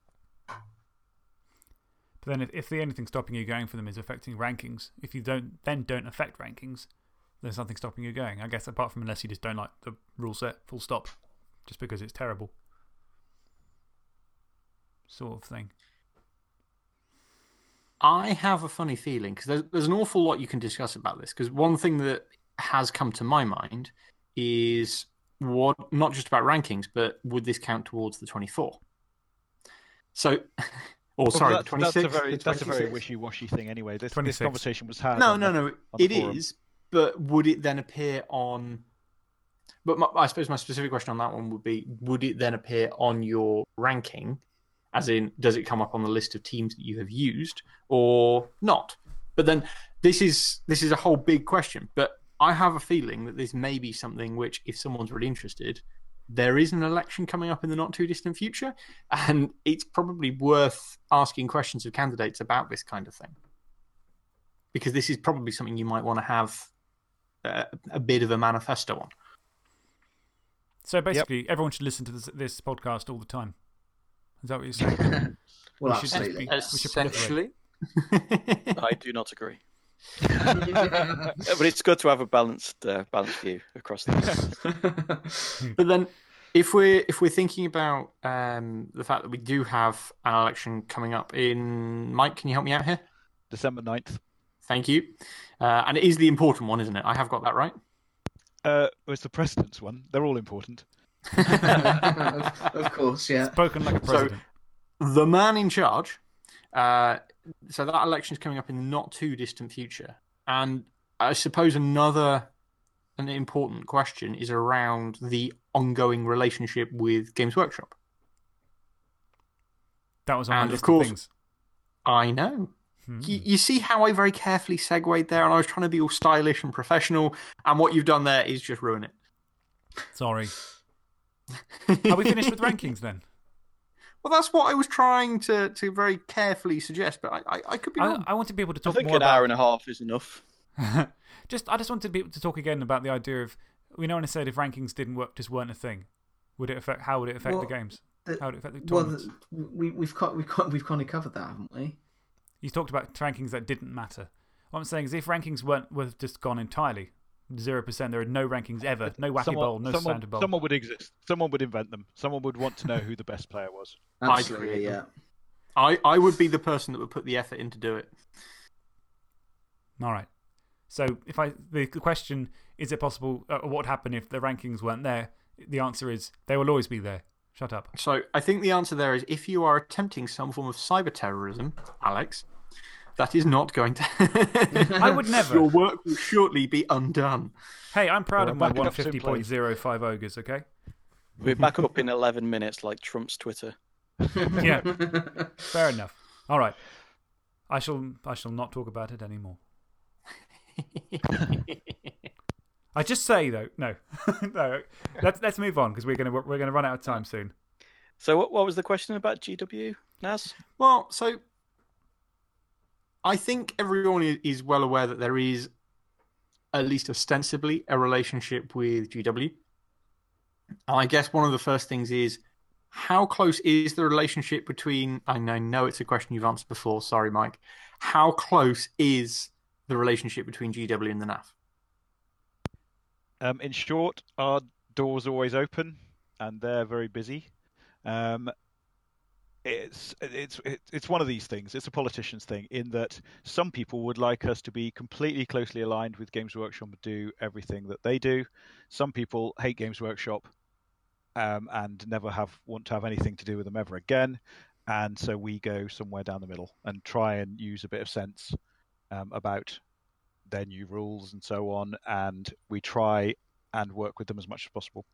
But then if, if the only thing stopping you going for them is affecting rankings, if you don't then don't affect rankings, there's nothing stopping you going. I guess apart from unless you just don't like the rule set, full stop, just because it's terrible. Sort of thing. I have a funny feeling because there's, there's an awful lot you can discuss about this. Because one thing that has come to my mind is what not just about rankings, but would this count towards the 24? So, or sorry, Well, the that's, 26. that's a very the that's a very wishy-washy thing. Anyway, this, this conversation was had. no, no, the- no. on It forum. is, but would it then appear on? But my, I suppose my specific question on that one would be: Would it then appear on your ranking? As in, does it come up on the list of teams that you have used or not? But then this is this is a whole big question. But I have a feeling that this may be something which, if someone's really interested, there is an election coming up in the not too distant future, and it's probably worth asking questions of candidates about this kind of thing because this is probably something you might want to have uh, a bit of a manifesto on. So basically, everyone should listen to this, this podcast all the time. Is that what you're saying? Well, We should absolutely. be- we should. Essentially. I do not agree. But it's good to have a balanced, uh, balanced view across the. But then, if we're if we're thinking about um, the fact that we do have an election coming up in Mike, can you help me out here? December 9th. Thank you. Uh, and it is the important one, isn't it? I have got that right. Uh, it's the president's one. They're all important. Of, of course, yeah. Spoken like a president. So, The man in charge. Uh, so that election is coming up in the not too distant future, and I suppose another an important question is around the ongoing relationship with Games Workshop. that was on my and of list course- things. I know. Hmm. You, you see how I very carefully segued there, and I was trying to be all stylish and professional, and what you've done there is just ruin it. Sorry. Are we finished with rankings then? Well, that's what I was trying to, to very carefully suggest, but I, I, I could be I, wrong. I want to be able to I talk think more an about. hour and a half is enough. just, I just wanted to be able to talk again about the idea of. We know when I said if rankings didn't work, just weren't a thing. Would it affect? How would it affect Well, the games? the- How would it affect the tournaments? the, we, we've, got, we've, got, we've kind of covered that, haven't we? You talked about rankings that didn't matter. What I'm saying is, if rankings weren't were just gone entirely, zero percent, there are no rankings ever, no wacky someone, bowl, no someone, standard bowl. someone would exist. Someone would invent them. Someone would want to know who the best player was. I Absolutely, yeah. them. I, I would be the person that would put the effort in to do it. All right. So if I the the question is it possible? Uh, what would happen if the rankings weren't there? The answer is they will always be there. Shut up. So I think the answer there is if you are attempting some form of cyber terrorism, Alex, that is not going to. I would never. Your work will shortly be undone. Hey, I'm proud Well, of my back it up to in place. 150.05 ogres. Okay. We're back up in 11 minutes like Trump's Twitter. Yeah. Fair enough. All right. I shall. I shall not talk about it anymore. I just say though, no, no. Let's let's move on because we're gonna we're gonna run out of time soon. So, what, what was the question about GW, Naz? Well, so I think everyone is well aware that there is, at least ostensibly, a relationship with GW. And I guess one of the first things is how close is the relationship between. I know, it's a question you've answered before. Sorry, Mike. How close is the relationship between GW and the NAF? Um, in short, our doors are always open, and they're very busy. Um, it's it's it's one of these things. It's a politician's thing in that some people would like us to be completely closely aligned with Games Workshop and do everything that they do. Some people hate Games Workshop um, and never have want to have anything to do with them ever again. And so we go somewhere down the middle and try and use a bit of sense um, about their new rules and so on, and we try and work with them as much as possible.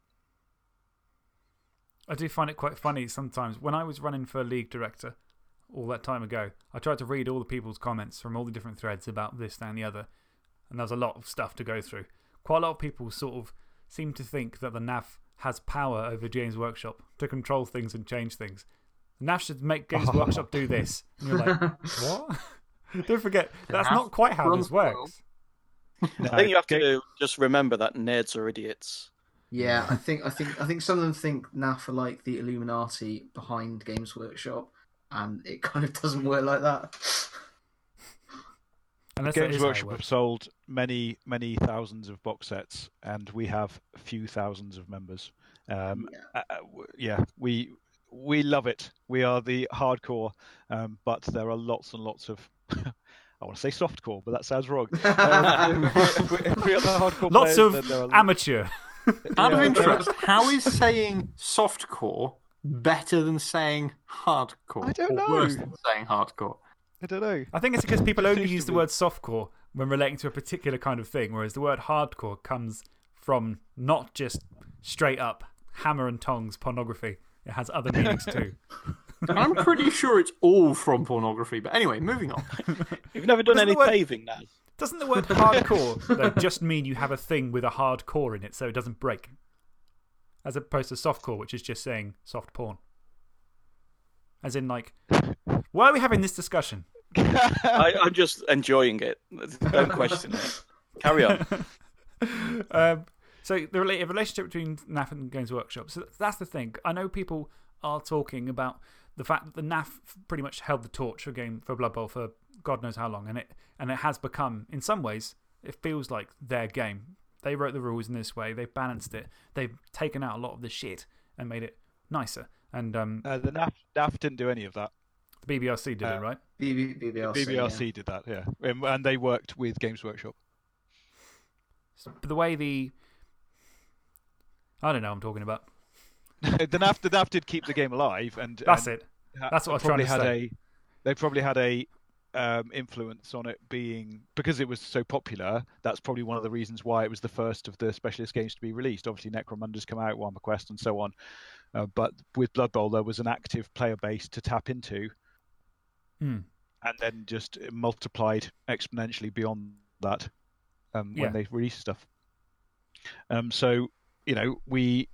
I do find it quite funny sometimes. When I was running for league director all that time ago, I tried to read all the people's comments from all the different threads about this, that, and the other. And there's a lot of stuff to go through. Quite a lot of people sort of seem to think that the NAF has power over Games Workshop to control things and change things. The NAF should make Games Workshop do this. And you're like, what? Don't forget, that's not quite how this the world. works. I think you have to just remember that nerds are idiots. Yeah, I think I think I think some of them think NAF are like the Illuminati behind Games Workshop, and it kind of doesn't work like that. Unless Games is how it Workshop have sold many, many thousands of box sets, and we have a few thousands of members. Um, Yeah. uh, uh, yeah, we we love it. We are the hardcore, um, but there are lots and lots of. I want to say softcore, but that sounds wrong. Um, if we- if we are the Lots players, of then there are amateur. Out of Yeah. interest, how is saying softcore better than saying hardcore? I don't know. Worse than saying hardcore. I don't know. I think it's because people only use the be. word softcore when relating to a particular kind of thing, whereas the word hardcore comes from not just straight up hammer and tongs pornography. It has other meanings too. I'm pretty sure it's all from pornography. But anyway, moving on. You've never done any word- paving, Naz. Doesn't the word hardcore though, just mean you have a thing with a hard core in it so it doesn't break? As opposed to softcore, which is just saying soft porn. As in, like, why are we having this discussion? I, I'm just enjoying it. Don't question it. Carry on. um, So the rela- relationship between NAF and Games Workshop. So that's the thing. I know people are talking about the fact that the NAF pretty much held the torch for game for Blood Bowl for God knows how long, and it and it has become, in some ways, it feels like their game. They wrote the rules in this way. They've balanced it. They've taken out a lot of the shit and made it nicer. And um, Uh, the NAF, NAF didn't do any of that. the BBRC did uh, it, right? BB, BBRC. BBRC did that, yeah. Um, and they worked with Games Workshop. But the way the. I don't know what I'm talking about. the, NAF, the NAF did keep the game alive. and That's and it. That's what I was trying to had say. A, they probably had a um, influence on it being. Because it was so popular, that's probably one of the reasons why it was the first of the specialist games to be released. Obviously, Necromunda's come out, Warhammer Quest, and so on. Uh, but with Blood Bowl, there was an active player base to tap into. Hmm. and then just multiplied exponentially beyond that um, when Yeah. they release stuff. Um, so you know we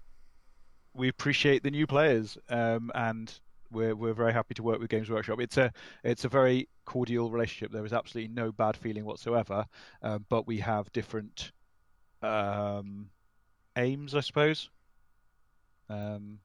we appreciate the new players, um, and we're we're very happy to work with Games Workshop. It's a it's a very cordial relationship. There is absolutely no bad feeling whatsoever, uh, but we have different um, aims, I suppose. Um,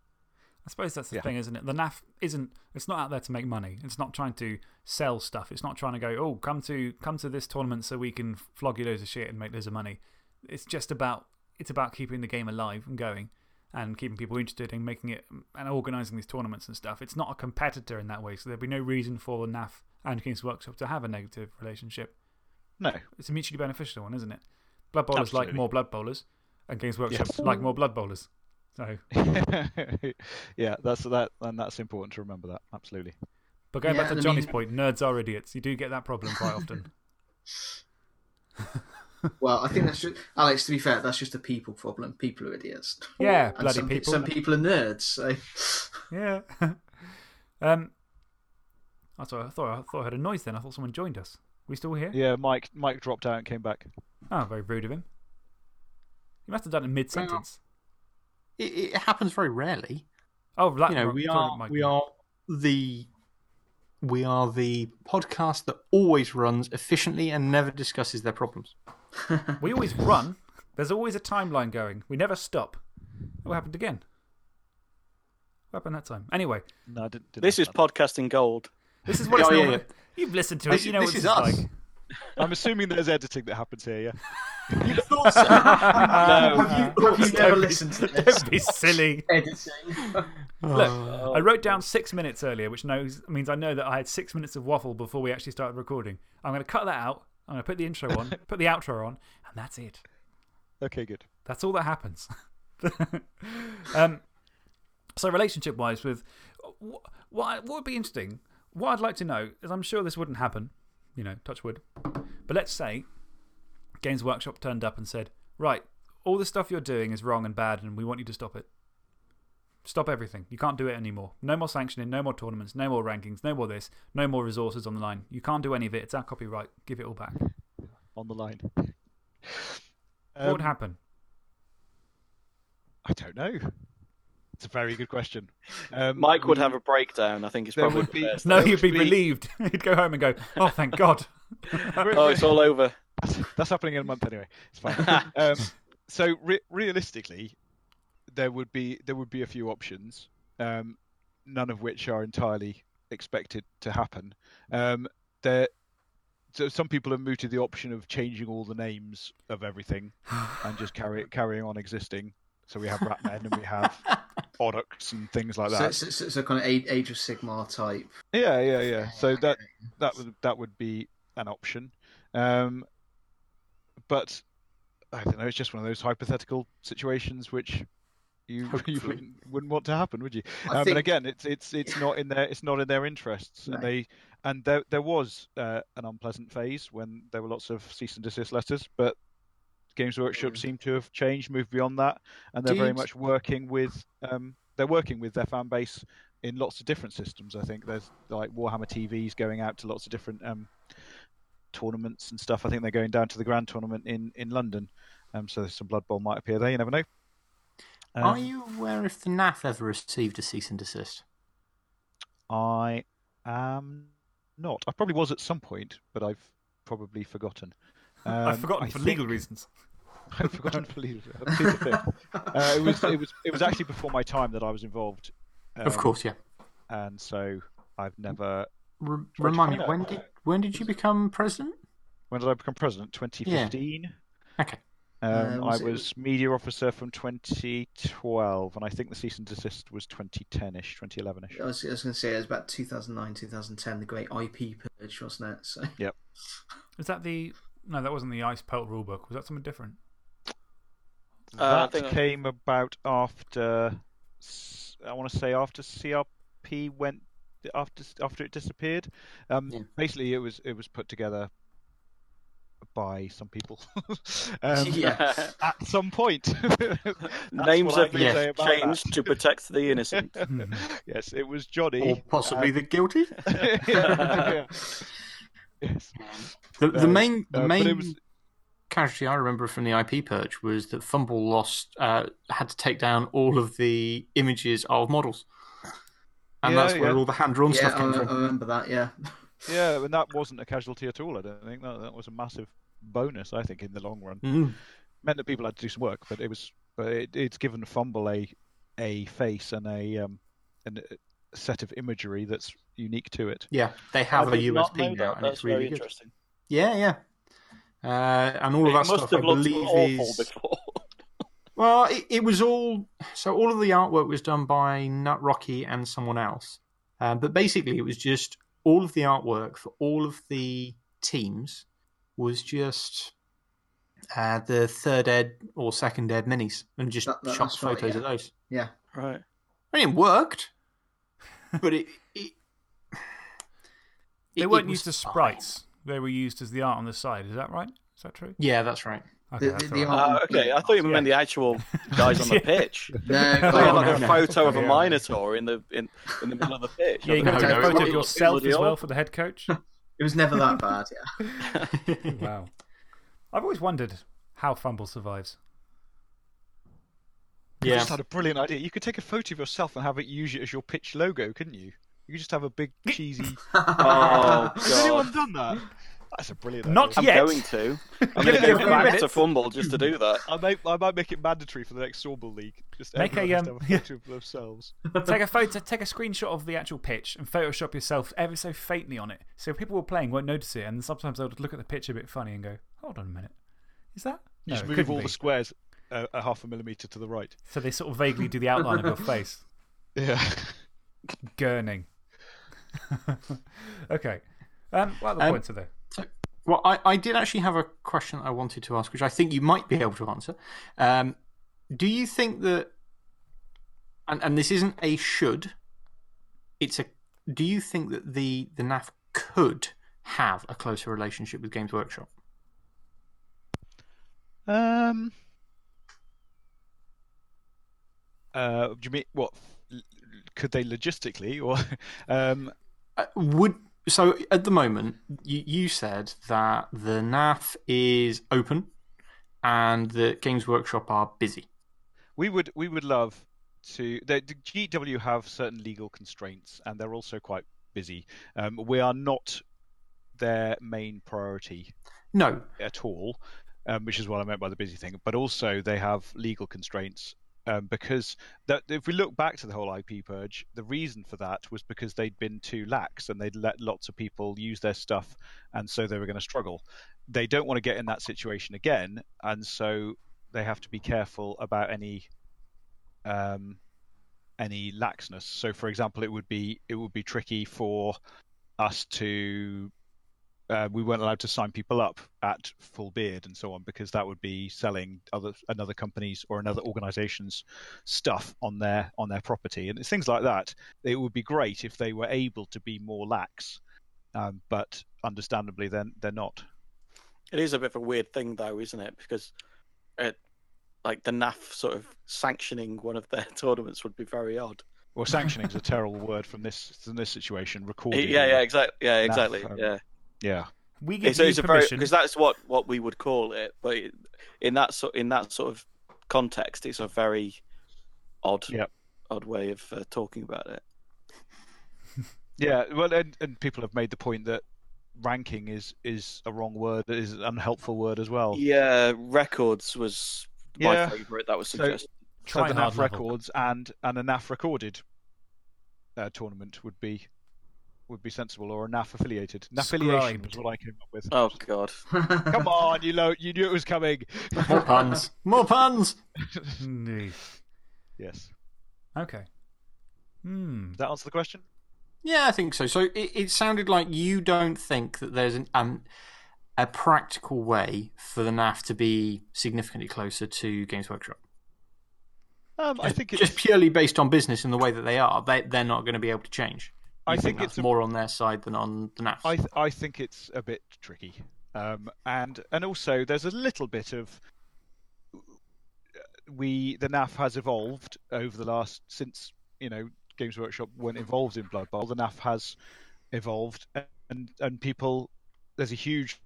I suppose that's the Yeah. thing, isn't it? The NAF isn't, it's not out there to make money. It's not trying to sell stuff. It's not trying to go, oh, come to, come to this tournament so we can flog you loads of shit and make loads of money. It's just about, it's about keeping the game alive and going and keeping people interested and making it and organising these tournaments and stuff. It's not a competitor in that way, so there'd be no reason for the NAF and Games Workshop to have a negative relationship. no, It's a mutually beneficial one, isn't it? Blood Bowlers like more Blood Bowlers, and Games Workshop Yes. like more Blood Bowlers. So, yeah, that's that, and that's important to remember that absolutely. but going Yeah, back to Johnny's mean- point, nerds are idiots. You do get that problem quite often. Well, I think that's just Alex. To be fair, that's just a people problem. People are idiots. Yeah, And bloody some, people. Some people are nerds. So Yeah. um, I thought, I thought I thought I heard a noise then. I thought someone joined us. we still here? Yeah, Mike Mike dropped out and came back. Oh, very rude of him. He must have done it mid sentence. It, it happens very rarely. Oh, that, you know, we are Mike. we are the we are the podcast that always runs efficiently and never discusses their problems. We always run. There's always a timeline going. We never stop. What happened again? What happened that time? Anyway, No, I didn't. didn't This is understand. podcasting gold. this is what Oh, it's yeah, normal- yeah. You've listened to This- it. You know this what is this us. is like. I'm assuming there's editing that happens here. Yeah. You thought so? have you, have you never Don't be- listened to this? Don't be silly. Editing. Look, Oh. I wrote down six minutes earlier, which knows, means I know that I had six minutes of waffle before we actually started recording. I'm going to cut that out. I'm going to put the intro on, put the outro on, and that's it. Okay, good. That's all that happens. um, so, relationship wise, with what, what would be interesting, what I'd like to know is I'm sure this wouldn't happen, you know, touch wood. But let's say Games Workshop turned up and said, right, all the stuff you're doing is wrong and bad, and we want you to stop it. Stop everything. You can't do it anymore. No more sanctioning, no more tournaments, no more rankings, no more this, no more resources on the line. You can't do any of it. It's our copyright. Give it all back. On the line. what would Um, happen? I don't know. It's a very good question. Um, Mike would have a breakdown. I think it's probably would the be- best. No, there you'd be be- relieved. He'd go home and go, oh, thank God. Oh, it's all over. That's, that's happening in a month anyway. It's fine. um, so re- realistically, there would be there would be a few options, um, none of which are entirely expected to happen. Um, there, so some people have mooted the option of changing all the names of everything and just carry carrying on existing. So we have Ratmen and we have Oryx and things like that. so, so, so kind of Age Age of Sigmar type. Yeah, yeah, yeah. So that that would that would be an option. Um, but I don't know. It's just one of those hypothetical situations which you you wouldn't, wouldn't want to happen, would you? I Um, think and again, it's it's it's not in their it's not in their interests, No. and they and there there was uh, an unpleasant phase when there were lots of cease and desist letters, but Games Workshop Mm. seem to have changed, moved beyond that, and they're very much working with um they're working with their fan base in lots of different systems. I think there's like Warhammer TVs going out to lots of different um tournaments and stuff. I think they're going down to the Grand Tournament in in London, um so some Blood Bowl might appear there. You never know. Are Um, you aware if the NAF ever received a cease and desist? I am not. I probably was at some point, but I've probably forgotten. I've Um, forgotten I for think- legal reasons. I've forgotten to plead the plead the fifth. Uh, it was it was it was actually before my time that I was involved. of um, course, yeah. and so I've never. Re- remind me when did when did you become president? When did I become president? 2015. Okay. Um, Uh, was I it- was media officer from 2012, and I think the cease and desist was 2010ish, 2011ish. I was, was going to say it was about 2009, 2010, the great IP purge, wasn't it? So Is that the. No, that wasn't the Ice Pelt rulebook. Was that something different? Uh, that think- came about after, I want to say after CRP went after after it disappeared. Um, Yeah. Basically, it was it was put together by some people um, Yeah. at some point. Names have been say about changed to protect the innocent. yes, it was Johnny. Or possibly the guilty? yeah. Yes. The, the No, main the uh, main was- casualty I remember from the IP purge was that FUMBBL lost uh, had to take down all of the images of models, and Yeah, that's where yeah. all the hand drawn yeah, stuff came I from. I remember that. Yeah, Yeah, and that wasn't a casualty at all. I don't think that that was a massive bonus. I think in the long run Mm. meant that people had to do some work, but it was but it, it's given FUMBBL a a face and a um and a set of imagery that's unique to it. Yeah, they have I a USP now, that. and it's really good. interesting. Yeah, yeah. Uh, and all of it that must stuff, have I believe, is before. well, it, it was all so all of the artwork was done by Nut Rocky and someone else, um, but basically it was just all of the artwork for all of the teams was just uh, the third ed or second ed minis and just That- that- shot that's right, photos yeah. of those. yeah. Right. I mean, it worked, but it. it They weren't used as fine. sprites. They were used as the art on the side. Is that right? Is that true? Yeah, that's right. Okay, The- the- the all right. art- Uh, okay, I thought you meant the actual guys on the pitch. No, They had like no, a no. photo of a minotaur in the in, in the middle of the pitch. Yeah, you I got to take a photo of yourself as well for the head coach. it was never that bad. Yeah. wow. I've always wondered how FUMBBL survives. You Yeah. just had a brilliant idea. You could take a photo of yourself and have it use it as your pitch logo, couldn't you? You could just have a big cheesy. Oh Has anyone done that? That's a brilliant. Not idea. I'm Yet. going to. I'm going it to a go back to FUMBBL just to do that. I might, I might make it mandatory for the next Sawball League. Just Make a, everyone has to um, have a photo of themselves. take a photo, take a screenshot of the actual pitch and Photoshop yourself ever so faintly on it. So people who are playing won't notice it, and sometimes they'll look at the pitch a bit funny and go, hold on a minute. Is that? You No, just move all be. the squares uh, a half a millimeter to the right. So they sort of vaguely do the outline of your face. Yeah. Gurning. okay. Um, what other Um, points are there? Well, I, I did actually have a question I wanted to ask, which I think you might be able to answer. Um, do you think that, and, and this isn't a should, it's a, do you think that the, the NAF could have a closer relationship with Games Workshop? Um. Uh, do you mean what? Could they logistically or? Um. Uh, would so at the moment you, you said that the NAF is open and that Games Workshop are busy. We would we would love to. The, the GW have certain legal constraints, and they're also quite busy. Um, we are not their main priority No, at all, um, which is what I meant by the busy thing. But also they have legal constraints um, because that if we look back to the whole IP purge, the reason for that was because they'd been too lax and they'd let lots of people use their stuff, and so they were going to struggle. They don't want to get in that situation again, and so they have to be careful about any um, any laxness. So, for example, it would be it would be tricky for us to uh, we weren't allowed to sign people up at full beard and so on because that would be selling other another company's or another organization's stuff on their on their property and it's things like that it would be great if they were able to be more lax um, but understandably then they're not It is a bit of a weird thing, though, isn't it? Because it, like the NAF sort of sanctioning one of their tournaments would be very odd. well sanctioning is a terrible word from this from this situation recording Yeah, yeah, exactly. Yeah, exactly. um, Yeah. Yeah We give It's, you it's permission. because that's what what we would call it, but in that sort in that sort of context, it's a very odd Yep. odd way of uh, talking about it. Yeah, well, and, and people have made the point that ranking is is a wrong word. Is an unhelpful word as well. Yeah, records was my Yeah. favourite. That was So- suggested. So Try the hard NAF records and and a NAF recorded uh, tournament would be would be sensible, or a NAF affiliated. NAF affiliation is what I came up with. Oh God. Come on, you know, you knew it was coming. More puns. More puns. Yes. Okay. Hmm. Does that answer the question? Yeah, I think so. So it, it sounded like you don't think that there's an, um, a practical way for the NAF to be significantly closer to Games Workshop. Um, I think it's just purely based on business and the way that they are, they they're not going to be able to change. I think that's it's a- more on their side than on the NAF. I th- I think it's a bit tricky, um, and and also there's a little bit of we the NAF has evolved over the last since you know Games Workshop weren't involved in Blood Bowl. The NAF has evolved, and and people there's a huge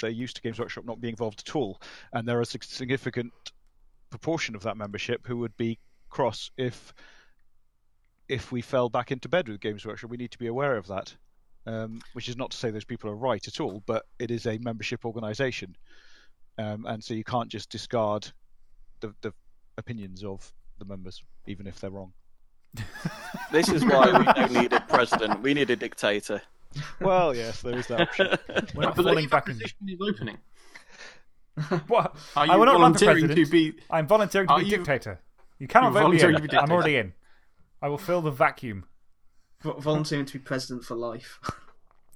they're used to Games Workshop not being involved at all, and there is a significant proportion of that membership who would be cross if if we fell back into bed with Games Workshop. We need to be aware of that um, which is not to say those people are right at all, but it is a membership organisation, um, and so you can't just discard the, the opinions of the members, even if they're wrong. This is why we don't need a president. We need a dictator. Well, yes, there is that option. We're I not falling believe that back in. position is opening. What? Are I you will not run for volunteering president. to be? I'm volunteering to Are be you- dictator. You cannot You're vote me in. to be I'm already in. I will fill the vacuum. Volunteering to be president for life.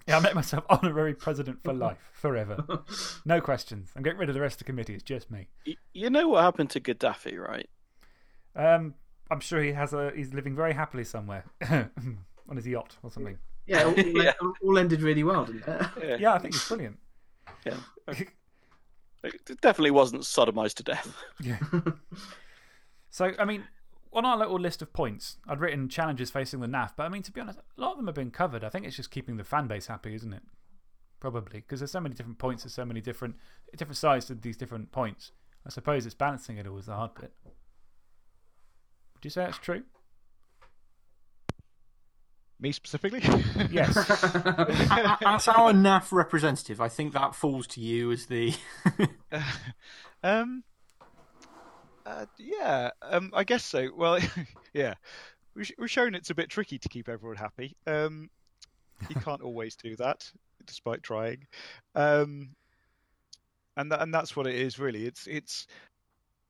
Yeah, I make myself honorary president for life, forever. No questions. I'm getting rid of the rest of the committee. It's just me. You know what happened to Gaddafi, right? Um, I'm sure he has a. He's living very happily somewhere on his yacht or something. Yeah, all, all, Yeah. all ended really well, didn't it? Yeah, I think he's brilliant. Yeah. It definitely wasn't sodomized to death. Yeah. so, I mean, on our little list of points, I'd written challenges facing the NAF, but I mean, to be honest, a lot of them have been covered. I think it's just keeping the fan base happy, isn't it? Probably. Because there's so many different points, there's so many different, different sides to these different points. I suppose it's balancing it all is the hard bit. Would you say that's true? Me specifically? Yes. As our NAF representative, I think that falls to you as the. um, uh, yeah, um, I guess so. Well, yeah, we've shown it's a bit tricky to keep everyone happy. Um, you can't always do that, despite trying. Um, and and that's what it is really. It's it's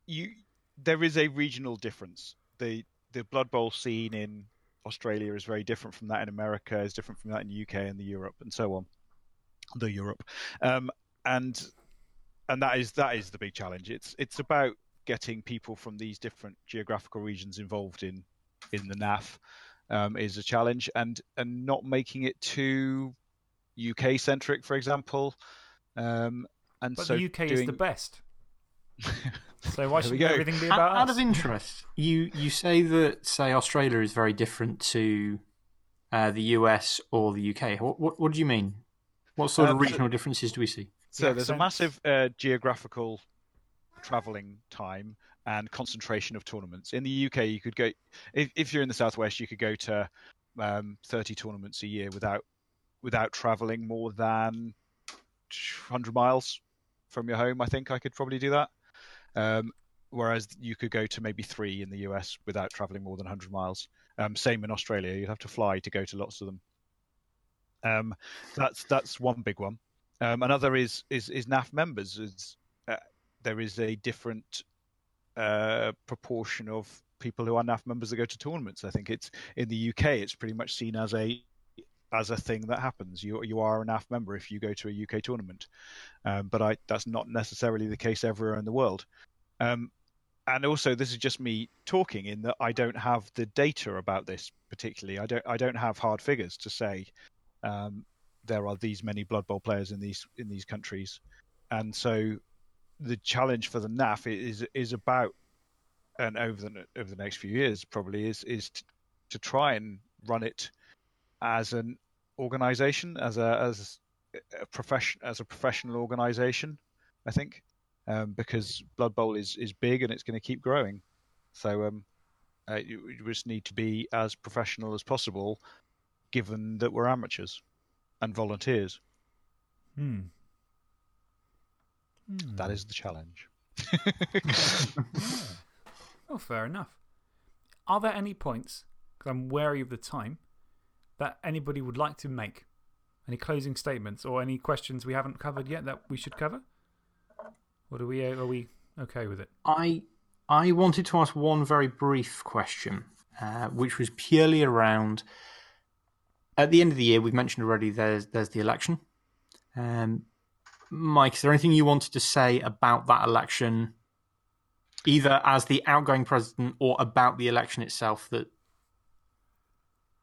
you. There is a regional difference. The the Blood Bowl scene in Australia is very different from that in America. Is different from that in the UK and the Europe and so on. The Europe, um, and and that is that is the big challenge. It's it's about getting people from these different geographical regions involved in in the NAF um, is a challenge, and and not making it too UK centric, for example. Um, and But so the UK is the best. So why should everything be about out us? of interest, you you say that say Australia is very different to uh, the US or the UK. What, what what do you mean? What sort Um, of so- regional differences do we see? So The there's a massive uh, geographical traveling time and concentration of tournaments. In the UK, you could go if, if you're in the southwest, you could go to um, 30 tournaments a year without without traveling more than 100 miles from your home. I think I could probably do that. Um, whereas you could go to maybe three in the US without traveling more than 100 miles. Um, same in Australia, you'd have to fly to go to lots of them. Um, that's that's one big one. Um, another is is is NAF members. Is there is a different uh, proportion of people who are NAF members that go to tournaments. I think it's in the UK. It's pretty much seen as a as a thing that happens. You you are a NAF member if you go to a UK tournament, um, but I that's not necessarily the case everywhere in the world. Um, and also, this is just me talking in that I don't have the data about this particularly. I don't I don't have hard figures to say um, there are these many Blood Bowl players in these in these countries, and so the challenge for the NAF is is about and over the over the next few years probably is is to, to try and run it as an organization as a as a profession as a professional organization I think. Um, because Blood Bowl is is big and it's going to keep growing. So um uh, you, you just need to be as professional as possible given that we're amateurs and volunteers. Hmm. That is the challenge. Oh, fair enough. Are there any points, because I'm wary of the time, that anybody would like to make? Any closing statements or any questions we haven't covered yet that we should cover? Or do we, uh, are we okay with it? I I wanted to ask one very brief question, uh, which was purely around. At the end of the year, we've mentioned already. There's there's the election. Um, Mike, is there anything you wanted to say about that election, either as the outgoing president or about the election itself? That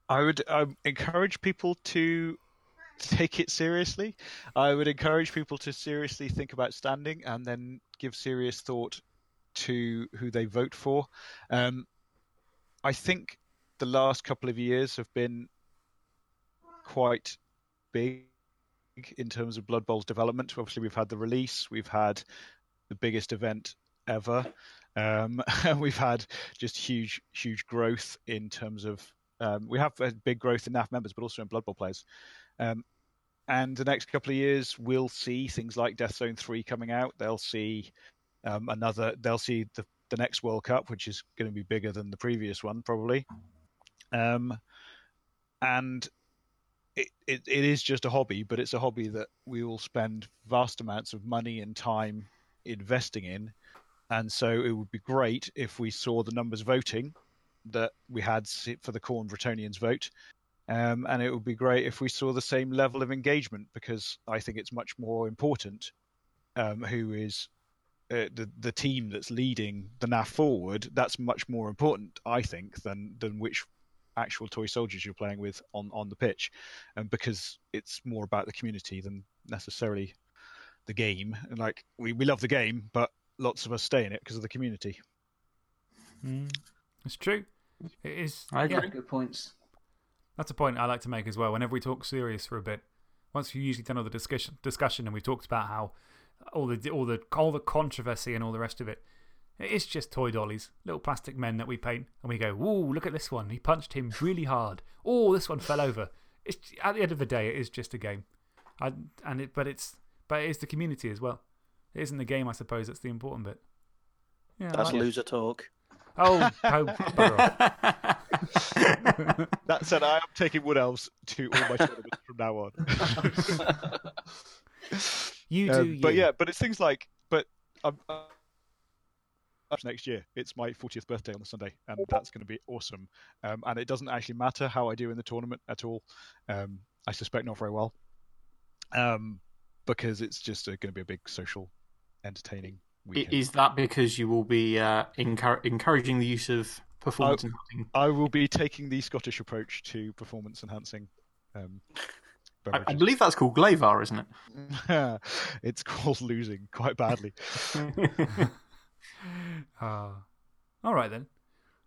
I would um, encourage people to take it seriously. I would encourage people to seriously think about standing and then give serious thought to who they vote for. Um, I think the last couple of years have been quite big in terms of Blood Bowl's development. Obviously, we've had the release, we've had the biggest event ever, um, and we've had just huge, huge growth in terms of. Um, we have big growth in NAF members, but also in Blood Bowl players. Um, and the next couple of years, we'll see things like Death Zone 3 coming out. They'll see um, another, they'll see the, the next World Cup, which is going to be bigger than the previous one, probably. Um, and it, it, it is just a hobby, but it's a hobby that we will spend vast amounts of money and time investing in. And so it would be great if we saw the numbers voting that we had for the Khorne Bretonnians vote. Um, and it would be great if we saw the same level of engagement because I think it's much more important um, who is uh, the the team that's leading the NAF forward. That's much more important, I think, than than which actual toy soldiers you're playing with on on the pitch, and because it's more about the community than necessarily the game. And like we we love the game, but lots of us stay in it because of the community. Mm. It's true. It is. I agree. yeah. Good points. That's a point I like to make as well. Whenever we talk serious for a bit, once we've usually done all the discussion, discussion and we've talked about how all the, all, the, all the controversy and all the rest of it, it's just toy dollies, little plastic men that we paint, and we go, Ooh, look at this one. He punched him really hard. Oh, this one fell over. It's, at the end of the day, it is just a game. I, and it, but, it's, but it is the community as well. It isn't the game, I suppose, that's the important bit. Yeah, That's like it. loser talk. Oh, oh. That said, I am taking Wood Elves to all my tournaments from now on. You do Um, you. But yeah, but it's things like, but I'm, uh, next year. It's my 40th birthday on the Sunday, and that's going to be awesome. Um, and it doesn't actually matter how I do in the tournament at all. Um, I suspect not very well, um, because it's just going to be a big social, entertaining weekend. is that because you will be uh, encour- encouraging the use of performance enhancing I will be taking the Scottish approach to performance enhancing. Um, I, I believe that's called Glavar, isn't it? it's called losing quite badly. Ah. all right then.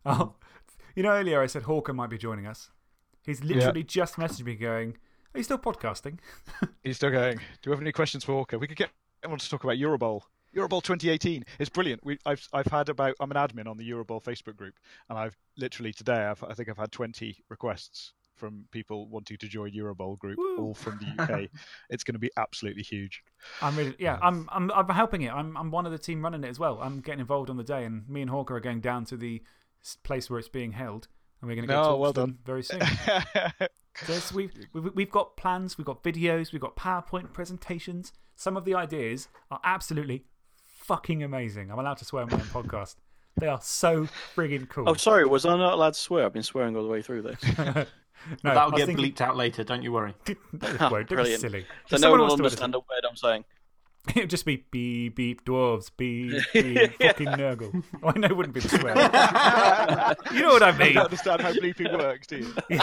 Oh, you know, earlier I said Hawker might be joining us. He's literally just messaged me going, Are you still podcasting? He's still going. Do we have any questions for Hawker? We could get everyone to talk about Eurobowl. Eurobowl 2018 It's brilliant. We, I've I've had about I'm an admin on the Eurobowl Facebook group, and I've literally today I've, I think I've had 20 requests from people wanting to join Eurobowl group, Woo. all from the UK. it's going to be absolutely huge. I'm really, yeah, I'm, I'm, I'm helping it. I'm, I'm one of the team running it as well. I'm getting involved on the day, and me and Hawker are going down to the place where it's being held, and we're going to go Oh, talk well to them very soon. So we've, we've, we've got plans, we've got videos, we've got PowerPoint presentations. Some of the ideas are absolutely fucking amazing. I'm allowed to swear on my own podcast. They are so friggin' cool. Oh, sorry, was I not allowed to swear? I've been swearing all the way through this. no, That'll get thinking- bleeped out later, don't you worry. Don't won't, don't be Brilliant. silly. So If no one will wants to understand a word I'm saying. It'd just be beep, beep, dwarves, beep, beep, fucking nurgle. Oh, I know it wouldn't be the swear. you know what I you mean? don't understand how bleeping works, do you? Yeah.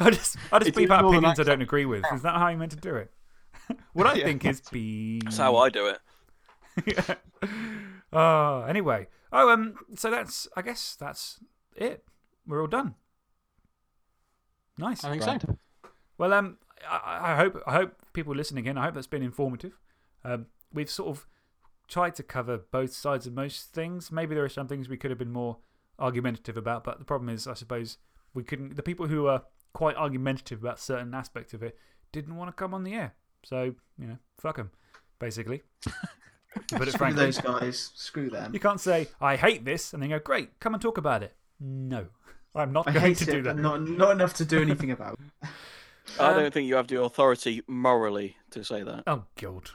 I just, I just It's bleep out opinions I don't agree with. Is that how you meant to do it? what I Yeah. think is beep. That's how I do it. Oh, anyway. Oh, um, so that's, I guess that's it. We're all done. Nice. I think Right. so. Well, um, I, I hope I hope people listening in. I hope that's been informative. Um, we've sort of tried to cover both sides of most things. Maybe there are some things we could have been more argumentative about, but the problem is, I suppose we couldn't. The people who are quite argumentative about certain aspects of it didn't want to come on the air. So, you know, fuck them, basically. Put it Screw frankly. those guys. Screw them. You can't say, I hate this, and then go, great, come and talk about it. No, I'm not I going hate to it, do that. not, not enough to do anything about. I Um, don't think you have the authority morally to say that. Oh, God.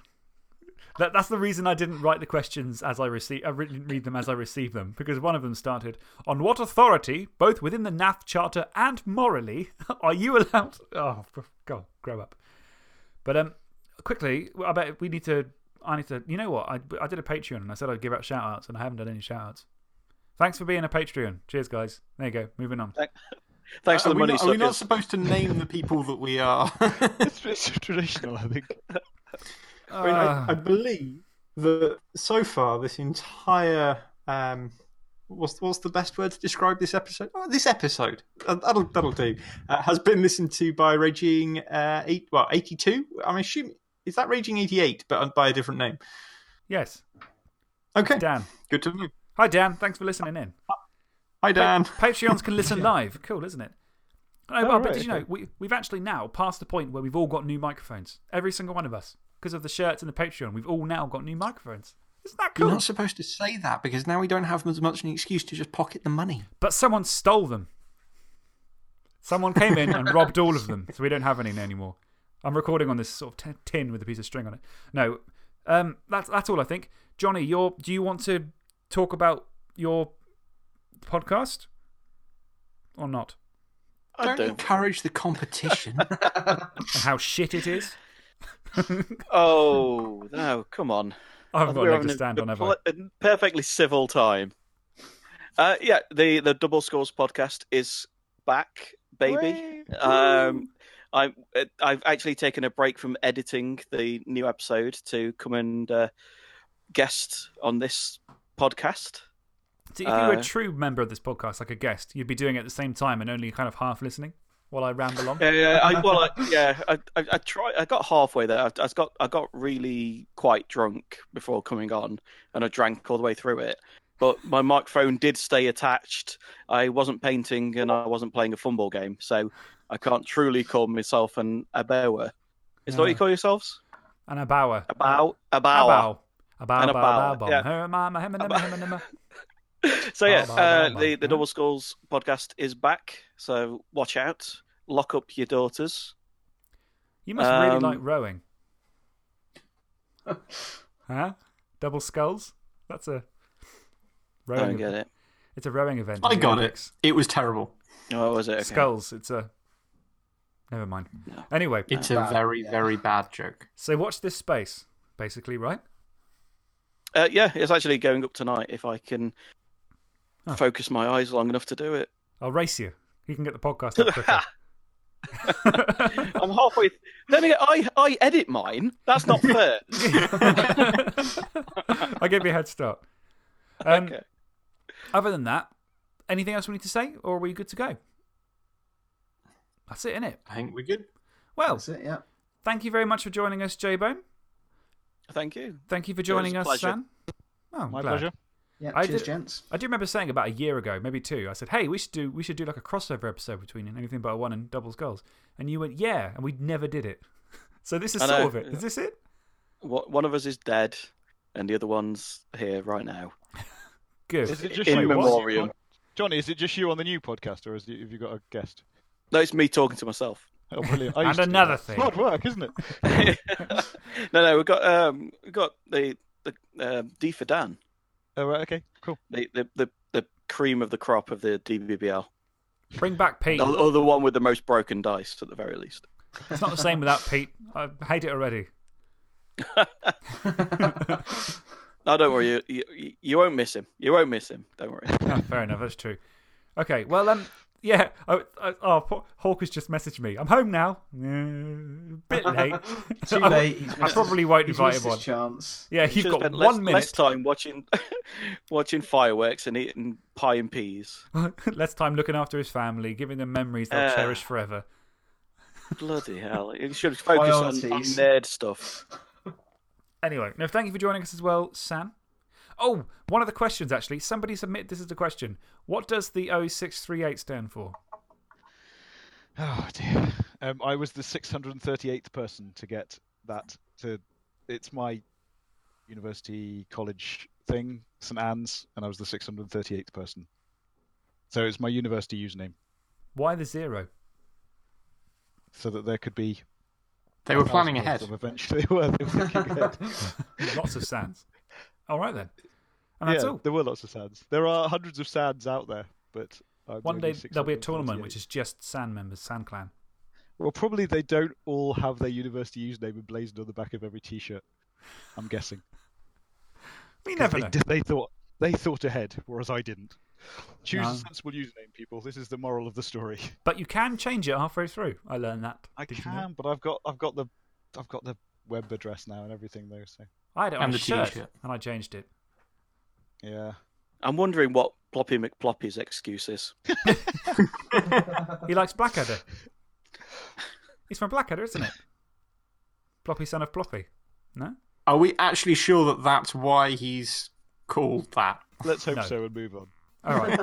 That, that's the reason I didn't write the questions as I receive. I didn't read them as I received them because one of them started on what authority, both within the NAF charter and morally, are you allowed? Oh, God, grow up. But um, quickly, I bet we need to. I need to. You know what? I, I did a Patreon and I said I'd give out shout outs and I haven't done any shout outs. Thanks for being a Patreon. Cheers, guys. There you go. Moving on. Thanks are, for the we money, not, are we not supposed to name the people that we are? It's, it's traditional, I think. I, mean, I, Ah. I believe that so far this entire um, what's what's the best word to describe this episode? Oh, this episode uh, that'll that'll do. Uh, has been listened to by Raging uh, eight well eighty two. I'm assuming is that Raging eighty eight, but by a different name. yes. Okay, Dan. good to know. Hi, Dan. Thanks for listening in. Hi Dan. Patreons can listen live. Cool, isn't it? No, Oh, but, but did you know, we, we've actually now passed the point where we've all got new microphones. Every single one of us. Because of the shirts and the Patreon, we've all now got new microphones. Isn't that You're cool? not supposed to say that because now we don't have as much an excuse to just pocket the money. But someone stole them. Someone came in and robbed all of them, so we don't have any anymore. I'm recording on this sort of tin with a piece of string on it. No, um, that's, that's all I think. Johnny, you're, do you want to talk about your podcast? Or not? I Don't don't. encourage the competition. How shit it is? Oh, no, come on. I haven't got a leg to stand a, on, have I? a perfectly civil time. Uh, yeah, the, the Double Skulls podcast is back, baby. Um, I, I've actually taken a break from editing the new episode to come and uh, guest on this podcast. See, if you were a Uh, true member of this podcast, like a guest, you'd be doing it at the same time and only kind of half listening while I ramble on. Yeah, yeah. I, well, I, yeah. I, I, I tried. I got halfway there. I, I got. I got really quite drunk before coming on, and I drank all the way through it. But my microphone did stay attached. I wasn't painting, and I wasn't playing a FUMBBL game, so I can't truly call myself an abower. Is that what you call yourselves? And a bower. A bow. A A bow. bow. A bow, And a bow, bow, bow, yeah. So yeah, Bow, bow, uh, the the Double Skulls podcast is back. So watch out. Lock up your daughters. You must really Um, like rowing. huh? Double skulls? That's a I rowing don't get event. it. It's a rowing event. I got Olympics. it. It was terrible. Oh, was it? Okay. Skulls. It's a. Never mind. No. Anyway, It's a Bad, very, yeah. very bad joke. so watch this space, basically, right? Uh, yeah, it's actually going up tonight if I can Oh. focus my eyes long enough to do it. I'll race you. You can get the podcast up quicker. I'm halfway. Then again, I I edit mine. That's not fair. I'll give you a head start. Um, okay. Other than that, anything else we need to say, or are we good to go? That's it, innit? I think we're good. Well, That's it, yeah. thank you very much for joining us, J Bone. Thank you. Thank you for joining a us, pleasure. Sam. Oh, My glad. pleasure. Yeah, I cheers, did- gents. I do remember saying about a year ago, maybe two. I said, "Hey, we should do we should do like a crossover episode between anything but a one and Double Skulls. And you went, "Yeah," and we never did it. So this is I sort know. of it. Is this it? What one of us is dead, and the other one's here right now. Good. Is it just In you? Memoriam. Johnny, is it just you on the new podcast, or is it, have you got a guest? No, it's me talking to myself. Oh, brilliant. I And used to do another thing. It's hard work, isn't it? no, no, we've got um, we've got the the uh, D for Dan, Oh, right, okay, cool. the, the the the cream of the crop of the DBBL, Bring back Pete. or, or the one with the most broken dice at the very least. It's not the same without Pete. I hate it already. No, don't worry, you, you you won't miss him. You won't miss him. Don't worry. Fair enough. That's true. Okay. Well, um, yeah. I, I, oh, Hawk has just messaged me. I'm home now. Uh, bit late. Too late. He's I missed probably won't his, invite he's him missed on. his chance. Yeah, you've Should've got spent one less, minute. less time watching watching fireworks and eating pie and peas. Less time looking after his family, giving them memories they'll Uh, cherish forever. Bloody hell! You should focus on, on Priorities. nerd stuff. Anyway, no, thank you for joining us as well, Sam. Oh, one of the questions actually. Somebody submit this as a question. What does the 0638 stand for? Oh, dear. Um, I was the 638th person to get that to. It's my university college thing, St Anne's, and I was the 638th person. So it's my university username, Why the zero? so that there could be. They were planning ahead. them Eventually, were. They were ahead. Lots of sands. All right then. And that's yeah, all. there were lots of sands. There are hundreds of sands out there, but I'm One day there'll be a tournament which is just Sand members, Sand Clan. Well, probably they don't all have their university username emblazoned on the back of every T-shirt. I'm guessing. We 'Cause never they, know. they thought they thought ahead, whereas I didn't. Choose No. a sensible username, people. This is the moral of the story. But you can change it halfway through. I learned that. I Did you know? can, but I've got I've got the I've got the web address now and everything though. So I had it on And a the shirt, t-shirt. and I changed it. Yeah, I'm wondering what Ploppy McPloppy's excuse is. He likes Blackadder. He's from Blackadder, isn't it? Ploppy, son of Ploppy. No? Are we actually sure that that's why he's called that? let's hope No. so and move on. All right.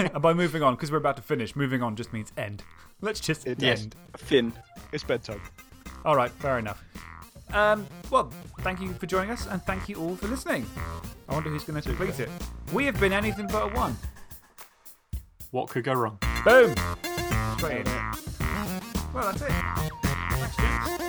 and by moving on, because we're about to finish, moving on just means end. Let's just It does. end. Finn. It's bedtime. All right, fair enough. Um, well, thank you for joining us, and thank you all for listening. I wonder who's going to complete it. We have been anything but a one. What could go wrong? Boom! Straight in. Well, that's it. Thanks, gents.